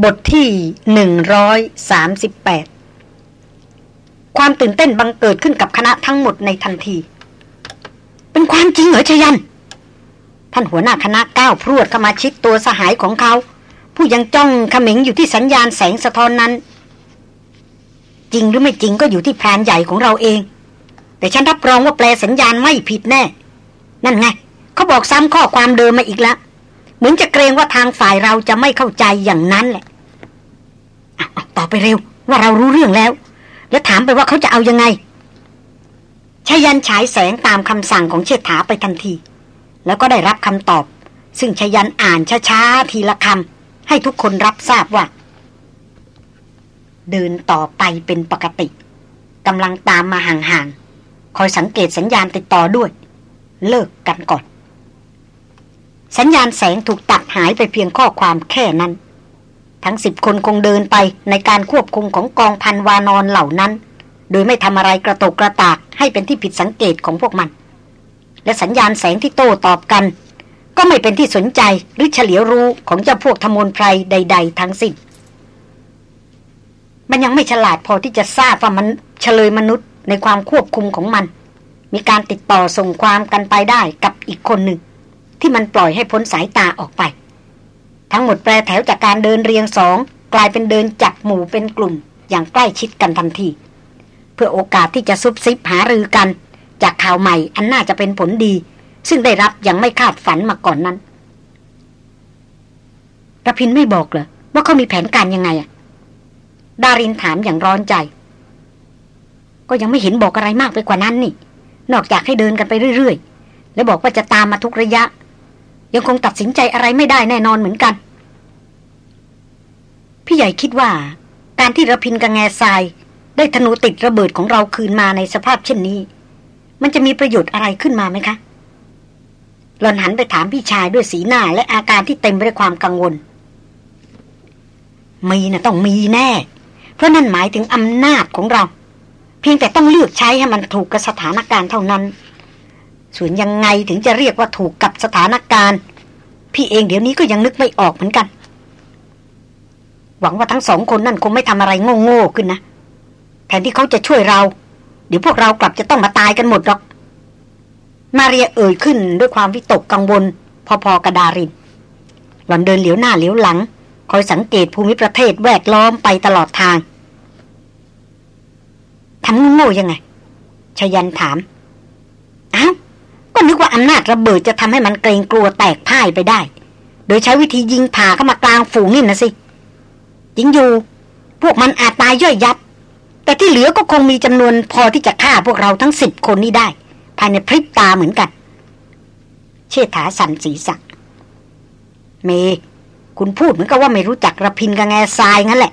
บทที่หนึ่งร้อยสามสิบแปดความตื่นเต้นบังเกิดขึ้นกับคณะทั้งหมดในทันที เป็นความจริงเหรอชยัน ท่านหัวหน้าคณะก้าวพรวดเข้ามาชิดตัวสหายของเขา ผู้ยังจ้องขมิงอยู่ที่สัญญาณแสงสะท้อนนั้น จริงหรือไม่จริงก็อยู่ที่แผนใหญ่ของเราเอง แต่ฉันรับรองว่าแปลสัญญาณไม่ผิดแน่ นั่นไง เขาบอกซ้ำข้อความเดิมมาอีกแล้ว เหมือนจะเกรงว่าทางฝ่ายเราจะไม่เข้าใจอย่างนั้นแหละต่อไปเร็ว ว่าเรารู้เรื่องแล้ว แล้วถามไปว่าเขาจะเอายังไงชายันฉายแสงตามคำสั่งของเชษฐาไปทันที แล้วก็ได้รับคำตอบ ซึ่งชายันอ่านช้าๆทีละคำให้ทุกคนรับทราบว่า เดินต่อไปเป็นปกติกำลังตามมาห่างๆ คอยสังเกตสัญญาณติดต่อด้วย เลิกกันก่อน สัญญาณแสงถูกตัดหายไปเพียงข้อความแค่นั้น ทั้งสิบคนคงเดินไปในการควบคุมของกองพันวานอนเหล่านั้น โดยไม่ทำอะไรกระตกกระตากให้เป็นที่ผิดสังเกตของพวกมัน และสัญญาณแสงที่โต้ตอบกัน ก็ไม่เป็นที่สนใจหรือเฉลียวรู้ของเจ้าพวกธมนไพรใด ๆ ทั้งสิ้นมันยังไม่ฉลาดพอที่จะทราบว่ามันเฉลยมนุษย์ในความควบคุมของมัน มีการติดต่อส่งความกันไปได้กับอีกคนหนึ่ง ที่มันปล่อยให้พ้นสายตาออกไป ทั้งหมดแปรแถวจากการเดินเรียงสองกลายเป็นเดินจับหมู่เป็นกลุ่ม อย่างใกล้ชิดกันทันที เพื่อโอกาสที่จะซุบซิบหารือกัน จากข่าวใหม่อันน่าจะเป็นผลดี ซึ่งได้รับอย่างไม่คาดฝันมาก่อนนั้นระพินไม่บอกเหรอว่าเขามีแผนการยังไงอะดารินถามอย่างร้อนใจ ก็ยังไม่เห็นบอกอะไรมากไปกว่านั้นนี่ นอกจากให้เดินกันไปเรื่อย ๆ แล้วบอกว่าจะตามมาทุกระยะ ยังคงตัดสินใจอะไรไม่ได้แน่นอนเหมือนกัน พี่ใหญ่คิดว่า การที่ระพินกับแง่ทราย ได้ธนูติดระเบิดของเราคืนมาในสภาพเช่นนี้ มันจะมีประโยชน์อะไรขึ้นมาไหมคะหลอนหันไปถามพี่ชายด้วยสีหน้าและอาการที่เต็มไปด้วยความกังวล มีนะต้องมีแน่ เพราะนั่นหมายถึงอำนาจของเรา เพียงแต่ต้องเลือกใช้ให้มันถูกกับสถานการณ์เท่านั้น ส่วนยังไงถึงจะเรียกว่าถูกกับสถานการณ์ พี่เองเดี๋ยวนี้ก็ยังนึกไม่ออกเหมือนกัน หวังว่าทั้งสองคนนั่นคงไม่ทำอะไรโง่ๆขึ้นนะแทนที่เขาจะช่วยเรา เดี๋ยวพวกเรากลับจะต้องมาตายกันหมดหรอก มาเรียเอ่ยขึ้นด้วยความวิตกกังวล พอๆกระดารินหล่อนเดินเหลียวหน้าเหลียวหลัง คอยสังเกตภูมิประเทศแวดล้อมไปตลอดทางทำโง่ยังไงชยันถามอ้าว นึกว่าอำนาจระเบิดจะทำให้มันเกรงกลัวแตกพ่ายไปได้ โดยใช้วิธียิงผ่าเข้ามากลางฝูงนี่นะสิจิงอยู่ พวกมันอาจตายย่อยยับ แต่ที่เหลือก็คงมีจำนวนพอที่จะฆ่าพวกเราทั้งสิบคนนี้ได้ ภายในพริบตาเหมือนกัน เชษฐาสันสีสักเม คุณพูดเหมือนกับว่าไม่รู้จักระพินกับแง่ทรายงั้นแหละ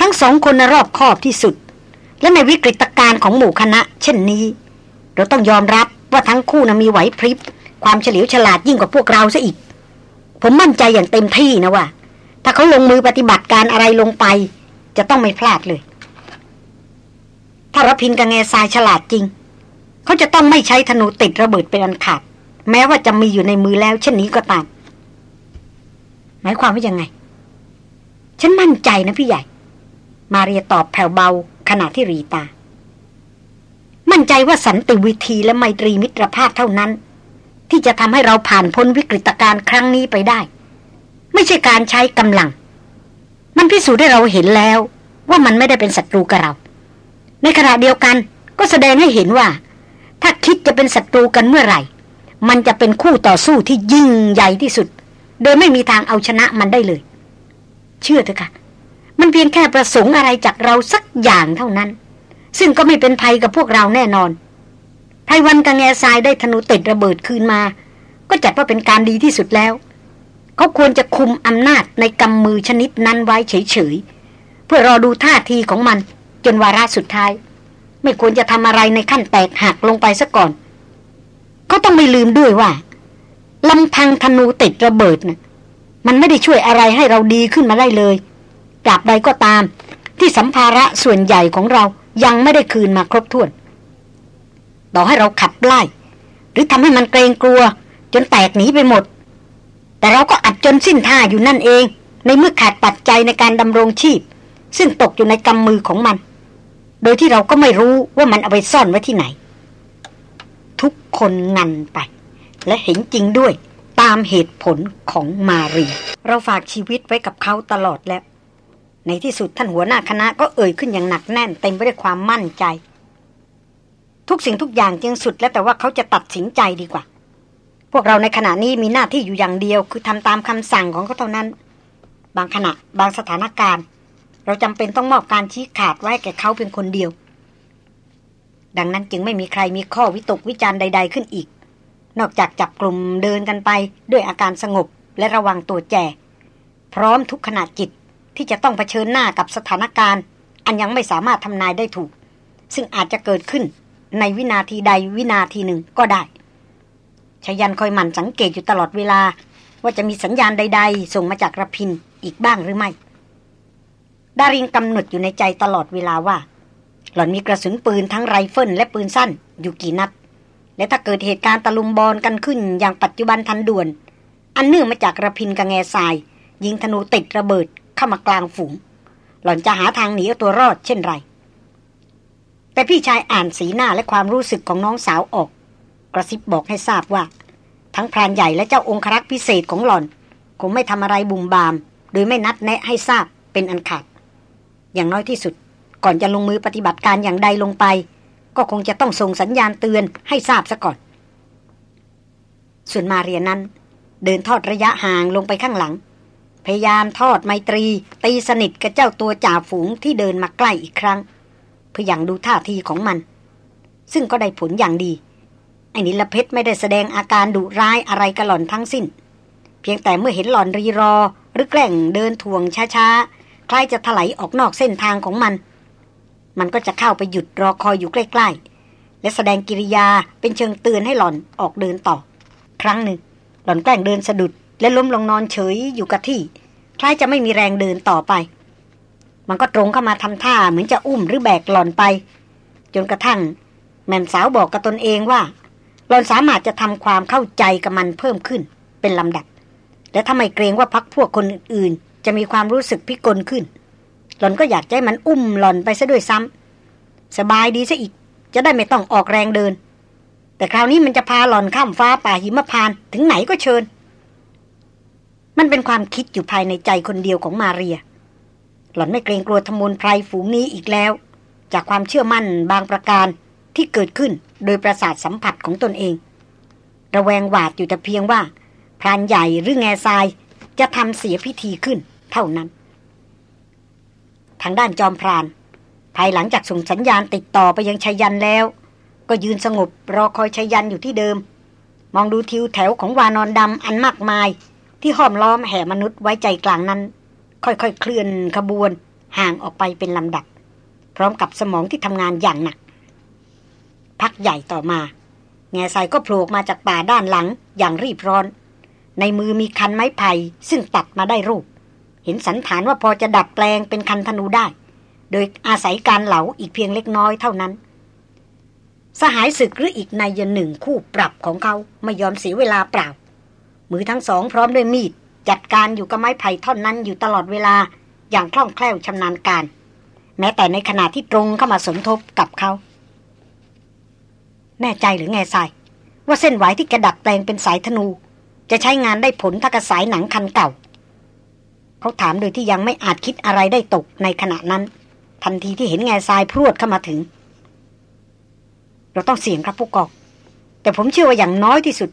ทั้งสองคนนรอบคอบที่สุด และในวิกฤตการณ์ของหมู่คณะ เช่นนี้ เราต้องยอมรับ ว่าทั้งคู่นะมีไหวพริบ ความเฉลียวฉลาดยิ่งกว่าพวกเราซะอีก ผมมั่นใจอย่างเต็มที่นะว่า ถ้าเขาลงมือปฏิบัติการอะไรลงไป จะต้องไม่พลาดเลย ถ้ารพินกับแง่ทรายฉลาดจริง เขาจะต้องไม่ใช้ธนูติดระเบิดเป็นอันขาด แม้ว่าจะมีอยู่ในมือแล้วเช่นนี้ก็ตาม หมายความว่ายังไง ฉันมั่นใจนะพี่ใหญ่ มาเรียตอบแผ่วเบาขณะที่รีตา มั่นใจว่าสันติวิธีและไมตรีมิตรภาพเท่านั้น ที่จะทำให้เราผ่านพ้นวิกฤตการณ์ครั้งนี้ไปได้ ไม่ใช่การใช้กำลัง มันพิสูจน์ให้เราเห็นแล้วว่ามันไม่ได้เป็นศัตรูกับเรา ในขณะเดียวกันก็แสดงให้เห็นว่า ถ้าคิดจะเป็นศัตรูกันเมื่อไหร่ มันจะเป็นคู่ต่อสู้ที่ยิ่งใหญ่ที่สุด โดยไม่มีทางเอาชนะมันได้เลย เชื่อเถอะค่ะ มันเพียงแค่ประสงค์อะไรจากเราสักอย่างเท่านั้น ซึ่งก็ไม่เป็นภัยกับพวกเราแน่นอนไพวันกังแงทรายได้ธนูติดระเบิดคืนมา ก็จัดว่าเป็นการดีที่สุดแล้ว เขาควรจะคุมอำนาจในกำมือชนิดนั้นไว้เฉยๆ เพื่อรอดูท่าทีของมันจนวาระสุดท้าย ไม่ควรจะทำอะไรในขั้นแตกหักลงไปซะก่อน เขาต้องไม่ลืมด้วยว่าลำพังธนูติดระเบิดนะ่ะมันไม่ได้ช่วยอะไรให้เราดีขึ้นมาได้เลยกลับใดก็ตาม ที่สัมภาระส่วนใหญ่ของเรา ยังไม่ได้คืนมาครบถ้วน ต่อให้เราขับไล่ หรือทำให้มันเกรงกลัว จนแตกหนีไปหมด แต่เราก็อัดจนสิ้นท่าอยู่นั่นเอง ในเมื่อขาดปัจจัยในการดำรงชีพ ซึ่งตกอยู่ในกำมือของมัน โดยที่เราก็ไม่รู้ว่ามันเอาไปซ่อนไว้ที่ไหน ทุกคนงันไป และเห็นจริงด้วยตามเหตุผลของมารีเราฝากชีวิตไว้กับเขาตลอดแล้ว ในที่สุดท่านหัวหน้าคณะก็เอ่ยขึ้นอย่างหนักแน่นเต็มไปด้วยความมั่นใจ ทุกสิ่งทุกอย่างจึงสุดแล้วแต่ว่าเขาจะตัดสินใจดีกว่า พวกเราในขณะนี้มีหน้าที่อยู่อย่างเดียว คือทำตามคำสั่งของเขาเท่านั้น บางขณะบางสถานการณ์ เราจำเป็นต้องมอบการชี้ขาดไว้แก่เขาเพียงคนเดียว ดังนั้นจึงไม่มีใครมีข้อวิตกวิจารณ์ใด ๆขึ้นอีก นอกจากจับกลุ่มเดินกันไปด้วยอาการสงบและระวังตัวแจพร้อมทุกขณะจิต ที่จะต้องเผชิญหน้ากับสถานการณ์ อันยังไม่สามารถทำนายได้ถูก ซึ่งอาจจะเกิดขึ้นในวินาทีใดวินาทีหนึ่งก็ได้ชยันคอยหมั่นสังเกตอยู่ตลอดเวลา ว่าจะมีสัญญาณใด ๆ ส่งมาจากระพินอีกบ้างหรือไม่ ดารินกำหนดอยู่ในใจตลอดเวลาว่า หล่อนมีกระสุนปืนทั้งไรเฟิลและปืนสั้นอยู่กี่นัด และถ้าเกิดเหตุการณ์ตะลุมบอลกันขึ้นอย่างปัจจุบันทันด่วน อันเนื่องมาจากระพินกับแง่ทราย ยิงธนูติดระเบิด เข้ามากลางฝูง หล่อนจะหาทางหนีเอาตัวรอดเช่นไร แต่พี่ชายอ่านสีหน้าและความรู้สึกของน้องสาวออก กระซิบบอกให้ทราบว่า ทั้งพรานใหญ่และเจ้าองครักษ์พิเศษของหล่อน คงไม่ทำอะไรบุ่มบาม โดยไม่นัดแนะให้ทราบเป็นอันขาด อย่างน้อยที่สุด ก่อนจะลงมือปฏิบัติการอย่างใดลงไป ก็คงจะต้องส่งสัญญาณเตือนให้ทราบซะก่อน ส่วนมาเรียนนั้น เดินทอดระยะห่างลงไปข้างหลัง พยายามทอดไมตรี ตีสนิทกับเจ้าตัวจ่าฝูงที่เดินมาใกล้อีกครั้ง เพื่ออย่างดูท่าทีของมัน ซึ่งก็ได้ผลอย่างดี ไอ้นิลเพชรไม่ได้แสดงอาการดุร้ายอะไรกับหล่อนทั้งสิ้น เพียงแต่เมื่อเห็นหล่อนรีรอ หรือแกล้งเดินทวงช้าๆ คล้ายจะถลายออกนอกเส้นทางของมัน มันก็จะเข้าไปหยุดรอคอยอยู่ใกล้ๆ และแสดงกิริยาเป็นเชิงเตือนให้หล่อนออกเดินต่อ ครั้งหนึ่ง หล่อนแกล้งเดินสะดุด และล้มลงนอนเฉยอยู่กับที่ คล้ายจะไม่มีแรงเดินต่อไป มันก็ตรงเข้ามาทำท่าเหมือนจะอุ้มหรือแบกหล่อนไป จนกระทั่ง แม่สาวบอกกับตนเองว่า หล่อนสามารถจะทำความเข้าใจกับมันเพิ่มขึ้นเป็นลำดับ และถ้าไม่เกรงว่าพักพวกคนอื่นๆ จะมีความรู้สึกพิกลขึ้น หล่อนก็อยากให้มันอุ้มหล่อนไปซะด้วยซ้ำสบายดีซะอีก จะได้ไม่ต้องออกแรงเดิน แต่คราวนี้มันจะพาหล่อนข้ามฟ้าป่าหิมพานต์ถึงไหนก็เชิญ มันเป็นความคิดอยู่ภายในใจคนเดียวของมาเรีย หล่อนไม่เกรงกลัวธมูลไพรฝูงนี้อีกแล้ว จากความเชื่อมั่นบางประการที่เกิดขึ้นโดยประสาทสัมผัสของตนเอง ระแวงหวาดอยู่แต่เพียงว่า พรานใหญ่หรือแง่ทราย จะทำเสียพิธีขึ้นเท่านั้น ทางด้านจอมพราน ภายหลังจากส่งสัญญาณติดต่อไปยังชัยยันแล้ว ก็ยืนสงบรอคอยชัยยันอยู่ที่เดิม มองดูทิวแถวของวานอนดำอันมากมาย ที่ห้อมล้อมแห่มนุษย์ไว้ใจกลางนั้น ค่อยๆเคลื่อนขบวนห่างออกไปเป็นลำดับ พร้อมกับสมองที่ทำงานอย่างหนัก พักใหญ่ต่อมาแง่ทรายก็โผล่มาจากป่าด้านหลังอย่างรีบร้อน ในมือมีคันไม้ไผ่ซึ่งตัดมาได้รูป เห็นสันฐานว่าพอจะดัดแปลงเป็นคันธนูได้ โดยอาศัยการเหลาอีกเพียงเล็กน้อยเท่านั้น สหายศึกหรืออีกนายหนึ่งคู่ปรับของเขาไม่ยอมเสียเวลาเปล่า มือทั้งสองพร้อมด้วยมีด จัดการอยู่กับไม้ไผ่ท่อนนั้นอยู่ตลอดเวลาอย่างคล่องแคล่วชำนาญการ แม้แต่ในขณะที่ตรงเข้ามาสมทบกับเขา แน่ใจหรือไงทราย ว่าเส้นไหวที่กระดัดแปลงเป็นสายธนู จะใช้งานได้ผลถ้ากระสายหนังคันเก่า เขาถามโดยที่ยังไม่อาจคิดอะไรได้ตกในขณะนั้น ทันทีที่เห็นแง่ทรายพรวดเข้ามาถึง เราต้องเสี่ยงครับผู้กองแต่ผมเชื่อว่าอย่างน้อยที่สุด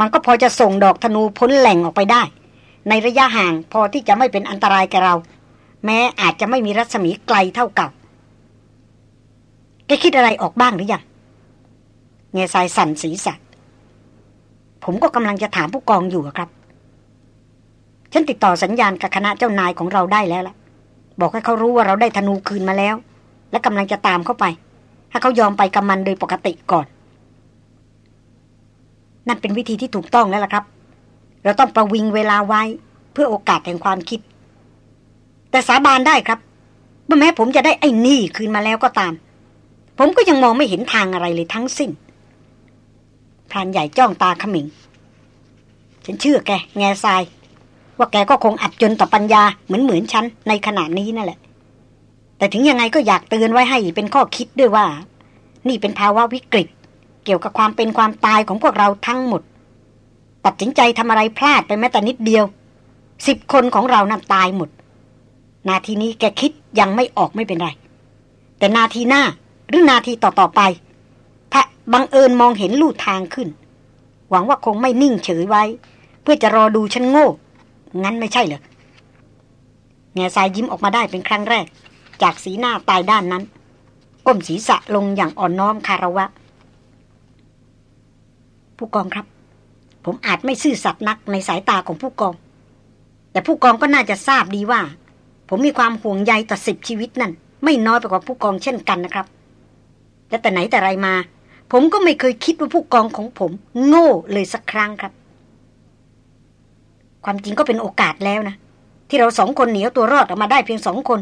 มันก็พอจะส่งดอกธนูพ้นแหล่งออกไปได้ ในระยะห่างพอที่จะไม่เป็นอันตรายแกเรา แม้อาจจะไม่มีรัศมีไกลเท่าเก่าแกคิดอะไรออกบ้างหรือยังเงยสายสั่นศีรษะผมก็กำลังจะถามผู้กองอยู่ครับ ฉันติดต่อสัญญาณกับคณะเจ้านายของเราได้แล้วล่ะ บอกให้เขารู้ว่าเราได้ธนูคืนมาแล้ว และกำลังจะตามเข้าไป ให้เขายอมไปกับมันโดยปกติก่อน นั่นเป็นวิธีที่ถูกต้องแล้วล่ะครับ เราต้องประวิงเวลาไว้ เพื่อโอกาสแห่งความคิด แต่สาบานได้ครับเมื่อแม้ผมจะได้ไอ้นี่คืนมาแล้วก็ตาม ผมก็ยังมองไม่เห็นทางอะไรเลยทั้งสิ้นพรานใหญ่จ้องตาขมิงฉันเชื่อแก แง่ทราย ว่าแกก็คงอับจนต่อปัญญาเหมือนเหมือนฉันในขณะนี้นั่นแหละ แต่ถึงยังไงก็อยากเตือนไว้ให้เป็นข้อคิดด้วยว่า นี่เป็นภาวะวิกฤต เกี่ยวกับความเป็นความตายของพวกเราทั้งหมด ตัดสินใจทำอะไรพลาดไปแม้แต่นิดเดียวสิบคนของเรานั้นตายหมด นาทีนี้แกคิดยังไม่ออกไม่เป็นไร แต่นาทีหน้าหรือนาทีต่อๆไป ถ้าบังเอิญมองเห็นลู่ทางขึ้น หวังว่าคงไม่นิ่งเฉยไว้ เพื่อจะรอดูฉันโง่ งั้นไม่ใช่เหรอแง่สายยิ้มออกมาได้เป็นครั้งแรก จากสีหน้าตายด้านนั้น ก้มศีรษะลงอย่างอ่อนน้อมคาระวะ ผู้กองครับ ผมอาจไม่ซื่อสัตย์นักในสายตาของผู้กอง แต่ผู้กองก็น่าจะทราบดีว่า ผมมีความห่วงใยต่อสิบชีวิตนั่น ไม่น้อยไปกว่าผู้กองเช่นกันนะครับ และแต่ไหนแต่ไรมา ผมก็ไม่เคยคิดว่าผู้กองของผม โง่เลยสักครั้งครับ ความจริงก็เป็นโอกาสแล้วนะที่เราสองคนหนีตัวรอดออกมาได้เพียงสองคน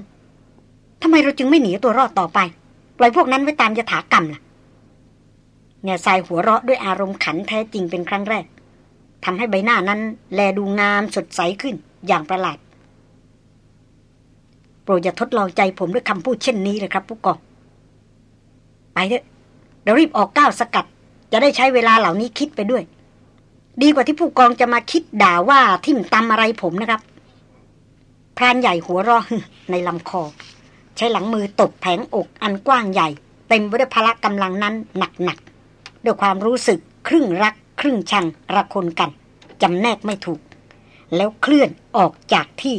ทำไมเราจึงไม่หนีตัวรอดต่อไป ปล่อยพวกนั้นไว้ตามยถากรรมล่ะ เง่ทรายหัวเราะด้วยอารมณ์ขันแท้จริงเป็นครั้งแรกทำให้ใบหน้านั้น แลดูงามสดใสขึ้นอย่างประหลาด โปรดอย่าทดลองใจผมด้วยคำพูดเช่นนี้เลยครับผู้กองไปเถอะเดี๋ยวรีบออกก้าวสกัด จะได้ใช้เวลาเหล่านี้คิดไปด้วย ดีกว่าที่ผู้กองจะมาคิดด่าว่าทิ่มตำอะไรผมนะครับพรานใหญ่หัวรอในลำคอ ใช้หลังมือตบแผงอกอันกว้างใหญ่ เต็มไปด้วยพละกำลังนั้นหนักๆ ด้วยความรู้สึกครึ่งรัก ครึ่งชังระคนกันจำแนกไม่ถูก แล้วเคลื่อนออกจากที่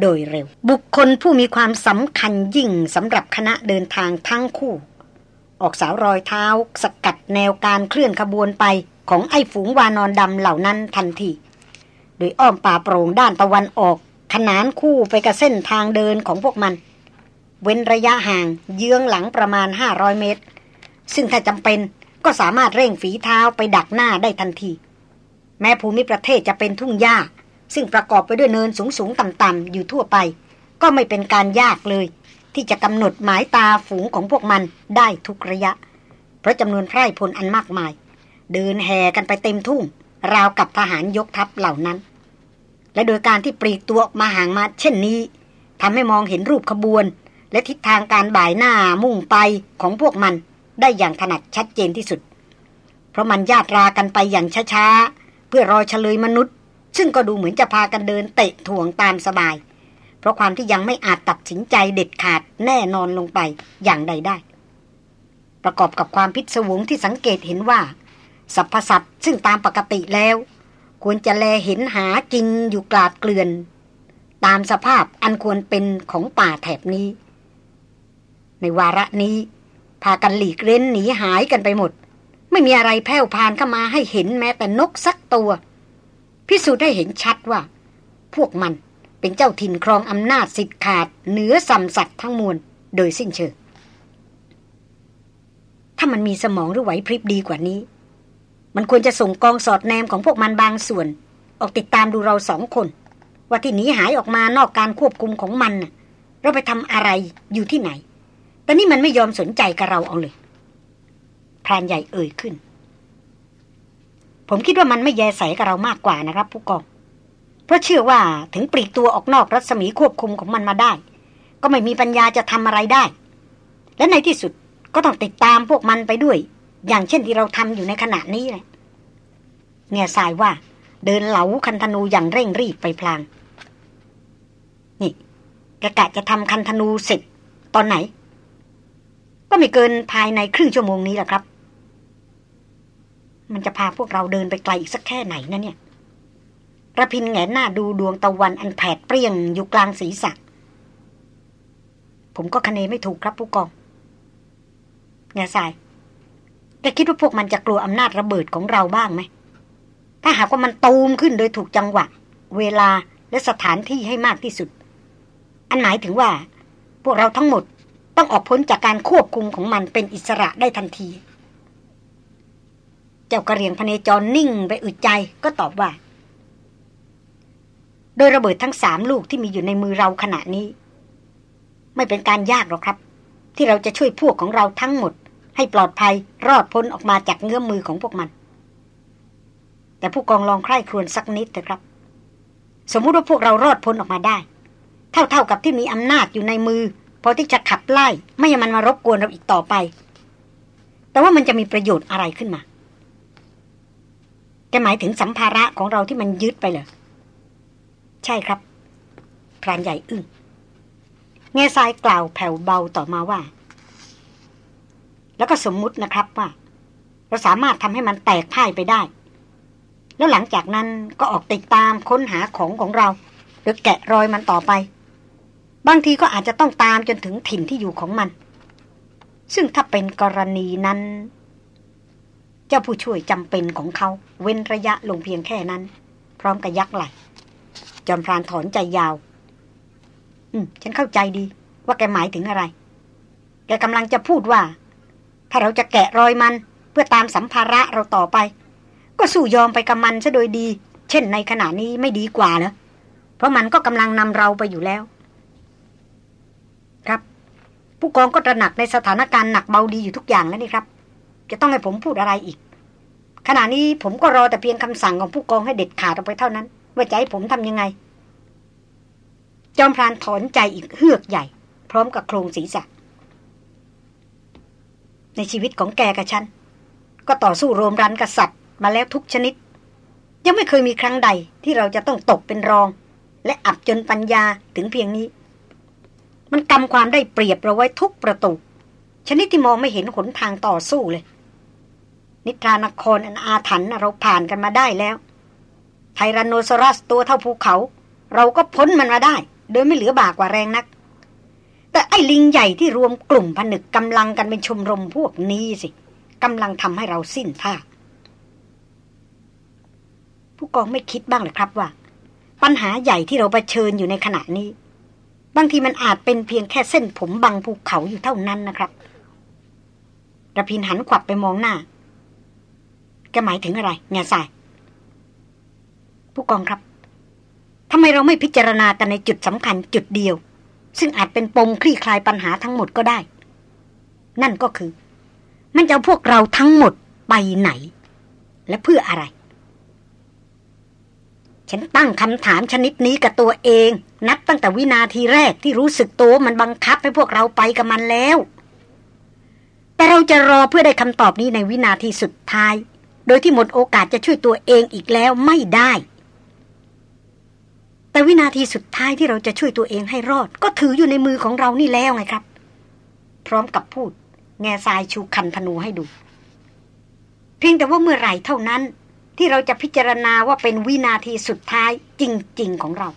โดยเร็ว บุคคลผู้มีความสำคัญยิ่งสำหรับคณะเดินทางทั้งคู่ ออกสาวรอยเท้าสกัดแนวการเคลื่อนขบวนไปของไอ้ฝูงวานอนดำเหล่านั้นทันที โดยอ้อมป่าโปร่งด้านตะวันออก ขนานคู่ไปกับเส้นทางเดินของพวกมัน เว้นระยะห่างเยื้องหลังประมาณ 500 เมตร ซึ่งถ้าจำเป็น ก็สามารถเร่งฝีเท้าไปดักหน้าได้ทันที แม้ภูมิประเทศจะเป็นทุ่งหญ้า ซึ่งประกอบไปด้วยเนินสูงๆต่ำๆอยู่ทั่วไป ก็ไม่เป็นการยากเลย ที่จะกำหนดหมายตาฝูงของพวกมันได้ทุกระยะ เพราะจำนวนไพร่พลอันมากมาย เดินแห่กันไปเต็มทุ่ง ราวกับทหารยกทัพเหล่านั้น และโดยการที่ปลีกตัวออกมาห่างมาเช่นนี้ทำให้มองเห็นรูปขบวน และทิศทางการบ่ายหน้ามุ่งไปของพวกมัน ได้อย่างถนัดชัดเจนที่สุด เพราะมันญาตรากันไปอย่างช้าๆ เพื่อรอเฉลยมนุษย์ ซึ่งก็ดูเหมือนจะพากันเดินเตะถ่วงตามสบาย เพราะความที่ยังไม่อาจตัดสินใจเด็ดขาดแน่นอนลงไปอย่างใดได้ ประกอบกับความพิศวงที่สังเกตเห็นว่าสรรพสัตว์ซึ่งตามปกติแล้ว ควรจะแลเห็นหากินอยู่กลาดเกลื่อน ตามสภาพอันควรเป็นของป่าแถบนี้ ในวาระนี้ากันหลีกเล่นหนีหายกันไปหมด ไม่มีอะไรแผ่วพานเข้ามาให้เห็นแม้แต่นกสักตัว พิสูจน์ได้เห็นชัดว่า พวกมันเป็นเจ้าถิ่นครองอำนาจสิทธิ์ขาดเหนือสัมสัตว์ทั้งมวลโดยสิ้นเชิงถ้ามันมีสมองหรือไหวพริบดีกว่านี้ มันควรจะส่งกองสอดแนมของพวกมันบางส่วน ออกติดตามดูเราสองคน ว่าที่หนีหายออกมานอกการควบคุมของมันเราไปทำอะไรอยู่ที่ไหน แต่นี่มันไม่ยอมสนใจกับเราเอาเลยพรานใหญ่เอ่ยขึ้น ผมคิดว่ามันไม่แยใสกับเรามากกว่านะครับ ผู้กอง เพราะเชื่อว่าถึงปลีกตัวออกนอกรัศมีควบคุมของมันมาได้ ก็ไม่มีปัญญาจะทำอะไรได้ และในที่สุดก็ต้องติดตามพวกมันไปด้วย อย่างเช่นที่เราทำอยู่ในขณะนี้แหละเงียสายว่า เดินเหลาคันธนูอย่างเร่งรีบไปพลาง นี่กะกะจะทำคันธนูเสร็จตอนไหน ก็ไม่เกินภายในครึ่งชั่วโมงนี้แหละครับ มันจะพาพวกเราเดินไปไกลอีกสักแค่ไหนนะเนี่ยระพินแงหน้าดูดวงตะวันอันแผดเปรี้ยงอยู่กลางศีรษะ ผมก็คะเนไม่ถูกครับผู้กองแง่ทรายแกคิดว่าพวกมันจะกลัวอำนาจระเบิดของเราบ้างไหม ถ้าหากว่ามันตูมขึ้นโดยถูกจังหวะ เวลาและสถานที่ให้มากที่สุด อันหมายถึงว่า พวกเราทั้งหมด ต้องออกพ้นจากการควบคุมของมันเป็นอิสระได้ทันที เจ้ากระเรียงพเนจรนิ่งไปอึดใจก็ตอบว่า โดยระเบิดทั้งสามลูกที่มีอยู่ในมือเราขณะนี้ ไม่เป็นการยากหรอกครับ ที่เราจะช่วยพวกของเราทั้งหมด ให้ปลอดภัยรอดพ้นออกมาจากเงื้อมมือของพวกมัน แต่ผู้กองลองใคร่ครวญสักนิดเถอะครับ สมมุติว่าพวกเรารอดพ้นออกมาได้ เท่าๆกับที่มีอำนาจอยู่ในมือ พอที่จะขับไล่ไม่ให้มันมารบกวนเราอีกต่อไป แต่ว่ามันจะมีประโยชน์อะไรขึ้นมาแกหมายถึงสัมภาระของเราที่มันยึดไปเหรอใช่ครับพรานใหญ่อึ้งแง่ทรายกล่าวแผ่วเบาต่อมาว่า แล้วก็สมมุตินะครับว่า เราสามารถทำให้มันแตกพ่ายไปได้ แล้วหลังจากนั้นก็ออกติดตามค้นหาของของเรา หรือแกะรอยมันต่อไป บางทีก็อาจจะต้องตามจนถึงถิ่นที่อยู่ของมัน ซึ่งถ้าเป็นกรณีนั้น เจ้าผู้ช่วยจำเป็นของเขา เว้นระยะลงเพียงแค่นั้น พร้อมกับยักไหลจอมพรานถอนใจยาว อืม ฉันเข้าใจดี ว่าแกหมายถึงอะไร แกกำลังจะพูดว่า ถ้าเราจะแกะรอยมัน เพื่อตามสัมภาระเราต่อไป ก็สู้ยอมไปกับมันซะโดยดี เช่นในขณะนี้ไม่ดีกว่าเหรอเพราะมันก็กำลังนำเราไปอยู่แล้ว ผู้กองก็ตระหนักในสถานการณ์หนักเบาดีอยู่ทุกอย่างแล้วนี่ครับ จะต้องให้ผมพูดอะไรอีก ขณะนี้ผมก็รอแต่เพียงคำสั่งของผู้กองให้เด็ดขาดออกไปเท่านั้น ว่าจะให้ผมทำยังไง จอมพรานถอนใจอีกเฮือกใหญ่ พร้อมกับโครงศีรษะ ในชีวิตของแกกับฉัน ก็ต่อสู้โรมรันกับสัตว์มาแล้วทุกชนิด ยังไม่เคยมีครั้งใดที่เราจะต้องตกเป็นรอง และอับจนปัญญาถึงเพียงนี้ มันกำความได้เปรียบเราไว้ทุกประตู ชนิดที่มองไม่เห็นหนทางต่อสู้เลย นิทรานครอันอาถรรพ์เราผ่านกันมาได้แล้ว ไทรนโนซอรัสตัวเท่าภูเขา เราก็พ้นมันมาได้ โดยไม่เหลือบากว่าแรงนัก แต่ไอ้ลิงใหญ่ที่รวมกลุ่มผนึกกำลังกันเป็นชมรมพวกนี้สิกำลังทำให้เราสิ้นท่าผู้กองไม่คิดบ้างหรือครับว่า ปัญหาใหญ่ที่เราเผชิญอยู่ในขณะนี้ บางทีมันอาจเป็นเพียงแค่เส้นผมบังภูเขาอยู่เท่านั้นนะครับระพินหันขวับไปมองหน้า แกหมายถึงอะไรเงาสาย ผู้กองครับทำไมเราไม่พิจารณากันในจุดสำคัญจุดเดียว ซึ่งอาจเป็นปมคลี่คลายปัญหาทั้งหมดก็ได้ นั่นก็คือ มันจะพวกเราทั้งหมดไปไหน และเพื่ออะไร ฉันตั้งคำถามชนิดนี้กับตัวเอง นับตั้งแต่วินาทีแรกที่รู้สึกตัวมันบังคับให้พวกเราไปกับมันแล้ว แต่เราจะรอเพื่อได้คำตอบนี้ในวินาทีสุดท้าย โดยที่หมดโอกาสจะช่วยตัวเองอีกแล้วไม่ได้ แต่วินาทีสุดท้ายที่เราจะช่วยตัวเองให้รอด ก็ถืออยู่ในมือของเรานี่แล้วไงครับ พร้อมกับพูด แง่ทรายชูคันธนูให้ดู เพียงแต่ว่าเมื่อไหร่เท่านั้น ที่เราจะพิจารณาว่าเป็นวินาทีสุดท้ายจริง ๆของเรา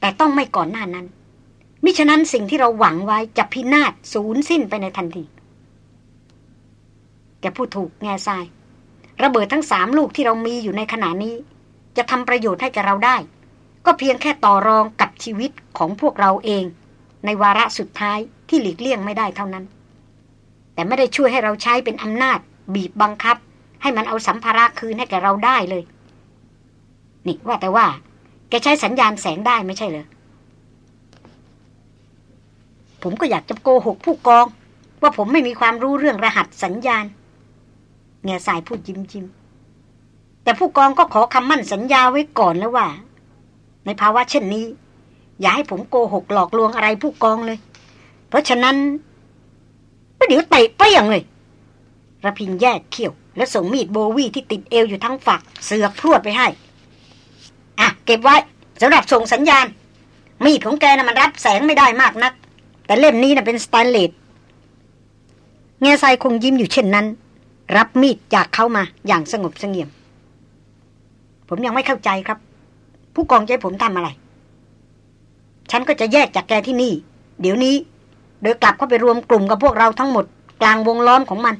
แต่ต้องไม่ก่อนหน้านั้น มิฉะนั้นสิ่งที่เราหวังไว้จะพินาศสูญสิ้นไปในทันที แกพูดถูกแง่ทราย ระเบิดทั้งสามลูกที่เรามีอยู่ในขณะนี้ จะทำประโยชน์ให้แกเราได้ ก็เพียงแค่ต่อรองกับชีวิตของพวกเราเอง ในวาระสุดท้ายที่หลีกเลี่ยงไม่ได้เท่านั้น แต่ไม่ได้ช่วยให้เราใช้เป็นอำนาจ บีบบังคับ ให้มันเอาสัมภาระคืนให้แกเราได้เลย นี่ว่าแต่ว่า แกใช้สัญญาณแสงได้ไม่ใช่เหรอผมก็อยากจะโกหกผู้กอง ว่าผมไม่มีความรู้เรื่องรหัสสัญญาณเงาสายพูดยิ้มยิ้มแต่ผู้กองก็ขอคำมั่นสัญญาไว้ก่อนแล้วว่า ในภาวะเช่นนี้ อย่าให้ผมโกหกหลอกลวงอะไรผู้กองเลย เพราะฉะนั้นประเดี๋ยวเตะเปี้ยงเลย ระพินแยกเขี้ยว แล้วส่งมีดโบวีที่ติดเอวอยู่ทั้งฝัก เสือกพรวดไปให้ อะ เก็บไว้สำหรับส่งสัญญาณ มีดของแกนะ่ะมันรับแสงไม่ได้มากนัก แต่เล่มนี้นะ่ะเป็นสแตนเลสเงยไซคงยิ้มอยู่เช่นนั้น รับมีดจากเขามาอย่างสงบเสงี่ยม ผมยังไม่เข้าใจครับ ผู้กองจะผมทำอะไร ฉันก็จะแยกจากแกที่นี่ เดี๋ยวนี้ โดยกลับเข้าไปรวมกลุ่มกับพวกเราทั้งหมด กลางวงล้อมของมัน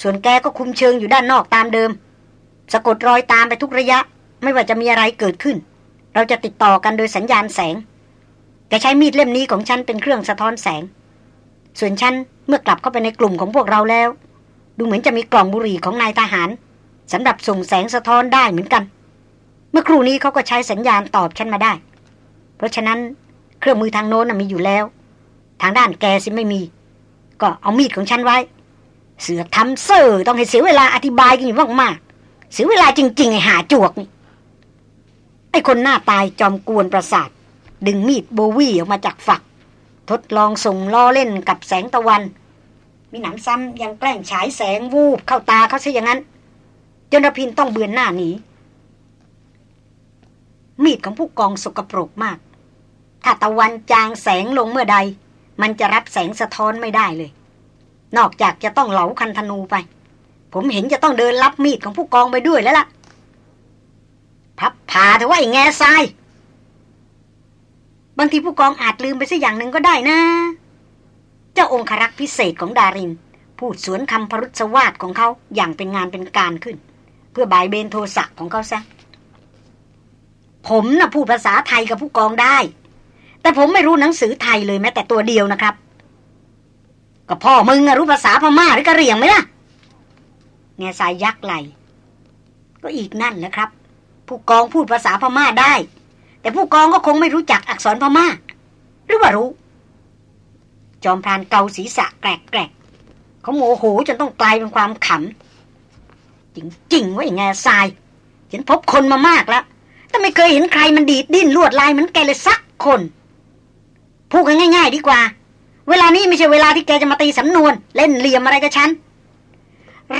ส่วนแกก็คุมเชิงอยู่ด้านนอกตามเดิม สะกดรอยตามไปทุกระยะ ไม่ว่าจะมีอะไรเกิดขึ้น เราจะติดต่อกันโดยสัญญาณแสง แกใช้มีดเล่มนี้ของฉันเป็นเครื่องสะท้อนแสง ส่วนฉันเมื่อกลับเข้าไปในกลุ่มของพวกเราแล้ว ดูเหมือนจะมีกล่องบุหรี่ของนายทหารสำหรับส่งแสงสะท้อนได้เหมือนกัน เมื่อครู่นี้เขาก็ใช้สัญญาณตอบฉันมาได้ เพราะฉะนั้นเครื่องมือทางโน้นมีอยู่แล้ว ทางด้านแกสิไม่มี ก็เอามีดของฉันไว้ เสือทำเซอร์ต้องให้เสียเวลาอธิบายกันอยู่มากๆเสียเวลาจริง ๆ ไอ้หาจวกนี่ไอ้คนหน้าตายจอมกวนประสาท ดึงมีดโบวี่ออกมาจากฝัก ทดลองส่งล้อเล่นกับแสงตะวัน มีหนำซ้ำยังแกล้งฉายแสงวูบเข้าตาเขาซะอย่างนั้น จนรพินต้องเบือนหน้าหนีมีดของผู้กองสกปรกมาก ถ้าตะวันจางแสงลงเมื่อใด มันจะรับแสงสะท้อนไม่ได้เลย นอกจากจะต้องเหลาคันธนูไป ผมเห็นจะต้องเดินรับมีดของผู้กองไปด้วยแล้วล่ะ พับผ่าเถอะว่าไอ้แง่ทราย บางทีผู้กองอาจลืมไปสักอย่างหนึ่งก็ได้นะ เจ้าองครักษ์พิเศษของดาริน พูดสวนคำพรุษวาดของเขาอย่างเป็นงานเป็นการขึ้น เพื่อบายเบนโทสะของเขาซะ ผมนะ่ะพูดภาษาไทยกับผู้กองได้ แต่ผมไม่รู้หนังสือไทยเลยแม้แต่ตัวเดียวนะครับ ก็พ่อมึงรู้ภาษาพม่าหรือกะเหรี่ยงไหมล่ะแง่สายยักไหล ก็อีกนั่นแหละครับ ผู้กองพูดภาษาพม่าได้ แต่ผู้กองก็คงไม่รู้จักอักษรพม่า หรือว่ารู้ จอมพรานเกาศีรษะแกรกแกรกเขาโมโหจนต้องกลายเป็นความขำจริงๆว่าอย่างไงทรายฉันพบคนมามากแล้ว แต่ไม่เคยเห็นใครมันดีดดิ้นลวดลายเหมือนแกเลยสักคน พูดกันง่าย ๆ ดีกว่า เวลานี้ไม่ใช่เวลาที่แกจะมาตีสำนวน เล่นเหลี่ยมอะไรกับฉัน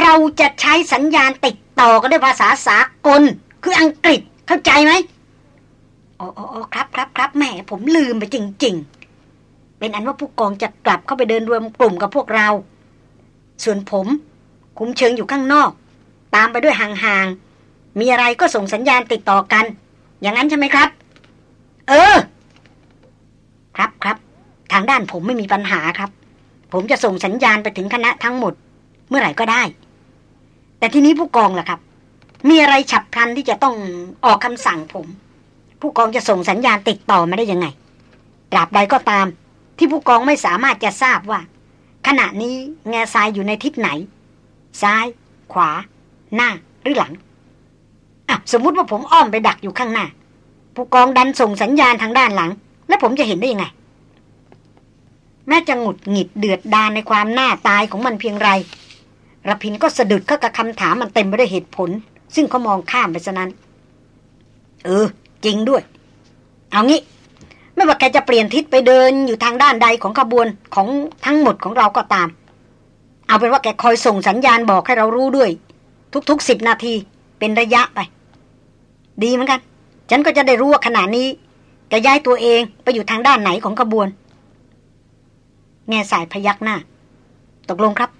เราจะใช้สัญญาณติดต่อกันด้วยภาษาสากล คืออังกฤษเข้าใจไหมอ๋อครับครับครับแม่ผมลืมไปจริง ๆ เป็นอันว่าผู้กองจะกลับเข้าไปเดินรวมกลุ่มกับพวกเรา ส่วนผม คุมเชิงอยู่ข้างนอก ตามไปด้วยห่างๆ มีอะไรก็ส่งสัญญาณติดต่อกัน อย่างนั้นใช่ไหมครับ เออ ครับครับ ทางด้านผมไม่มีปัญหาครับ ผมจะส่งสัญญาณไปถึงคณะทั้งหมด เมื่อไหร่ก็ได้ แต่ทีนี้ผู้กองล่ะครับ มีอะไรฉับพลันที่จะต้องออกคำสั่งผม ผู้กองจะส่งสัญญาณติดต่อมาได้ยังไงตราบใดก็ตาม ที่ผู้กองไม่สามารถจะทราบว่า ขณะนี้แง่ทรายอยู่ในทิศไหน ซ้าย ขวา หน้าหรือหลังอะสมมุติว่าผมอ้อมไปดักอยู่ข้างหน้า ผู้กองดันส่งสัญญาณทางด้านหลัง แล้วผมจะเห็นได้ยังไง แม้จะหงุดหงิดเดือดดานในความหน้าตายของมันเพียงไรระพินก็สะดุดเข้ากับคำถามมันเต็มไปด้วยเหตุผล ซึ่งเขามองข้ามไปซะนั้น เออ จริงด้วย เอางี้ ไม่ว่าแกจะเปลี่ยนทิศไปเดินอยู่ทางด้านใดของขบวนของทั้งหมดของเราก็ตาม เอาเป็นว่าแกคอยส่งสัญญาณบอกให้เรารู้ด้วย ทุกๆสิบนาทีเป็นระยะไป ดีเหมือนกัน ฉันก็จะได้รู้ว่าขณะนี้จะย้ายตัวเองไปอยู่ทางด้านไหนของขบวน แง่สายพยักหน้า ตกลงครับ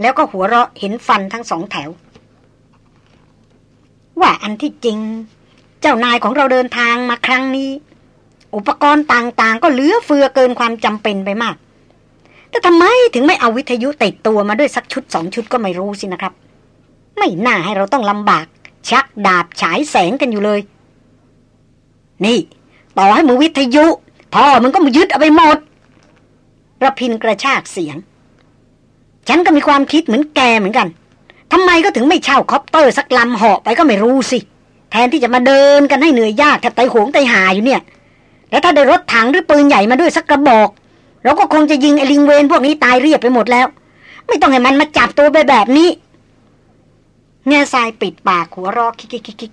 แล้วก็หัวเราะเห็นฟันทั้งสองแถว ว่าอันที่จริง เจ้านายของเราเดินทางมาครั้งนี้ อุปกรณ์ต่างๆ ก็เหลือเฟือเกินความจำเป็นไปมาก แต่ทำไมถึงไม่เอาวิทยุติดตัวมาด้วยสักชุดสองชุดก็ไม่รู้สินะครับ ไม่น่าให้เราต้องลำบาก ชักดาบฉายแสงกันอยู่เลย นี่ ต่อให้มือวิทยุพ่อมันก็มายึดเอาไปหมด รพินทร์กระชากเสียง ฉันก็มีความคิดเหมือนแกเหมือนกันทำไมก็ถึงไม่เช่าคอปเตอร์สักลำเหาะไปก็ไม่รู้สิ แทนที่จะมาเดินกันให้เหนื่อยยากแทบตายโหงตายห่าอยู่เนี่ย แล้วถ้าได้รถถังหรือปืนใหญ่มาด้วยสักกระบอก เราก็คงจะยิงไอ้ลิงเวรพวกนี้ตายเรียบไปหมดแล้ว ไม่ต้องให้มันมาจับตัวไปแบบนี้แง่ทรายปิดปากหัวรอคิกคิกคิก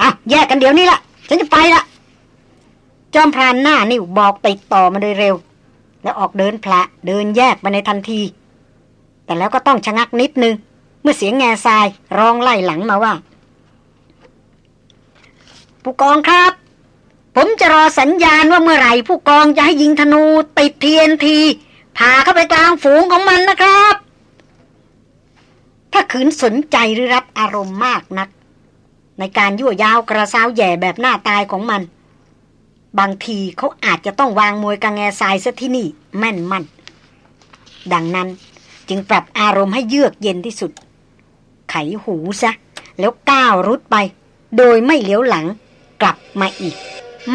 อะแยกกันเดี๋ยวนี้ละฉันจะไปละจอมพรานหน้านิ่วบอกติดต่อมาโดยเร็ว แล้วออกเดินพละเดินแยกไปในทันที แต่แล้วก็ต้องชะงักนิดนึง เมื่อเสียงแง่ทรายร้องไล่หลังมาว่า ผู้กองครับ ผมจะรอสัญญาณว่าเมื่อไหร่ ผู้กองจะให้ยิงธนูติดเทียนทีพาเข้าไปกลางฝูงของมันนะครับ ถ้าขืนสนใจหรือรับอารมณ์มากนัก ในการยั่วยาวกระซ้าวแย่แบบหน้าตายของมัน บางทีเขาอาจจะต้องวางมวยกังแงทรายซะที่นี่ แม่นมั่น ดังนั้นจึงปรับอารมณ์ให้เยือกเย็นที่สุด ไขหูซะ แล้วก้าวรุดไป โดยไม่เลี้ยวหลังกลับมาอีก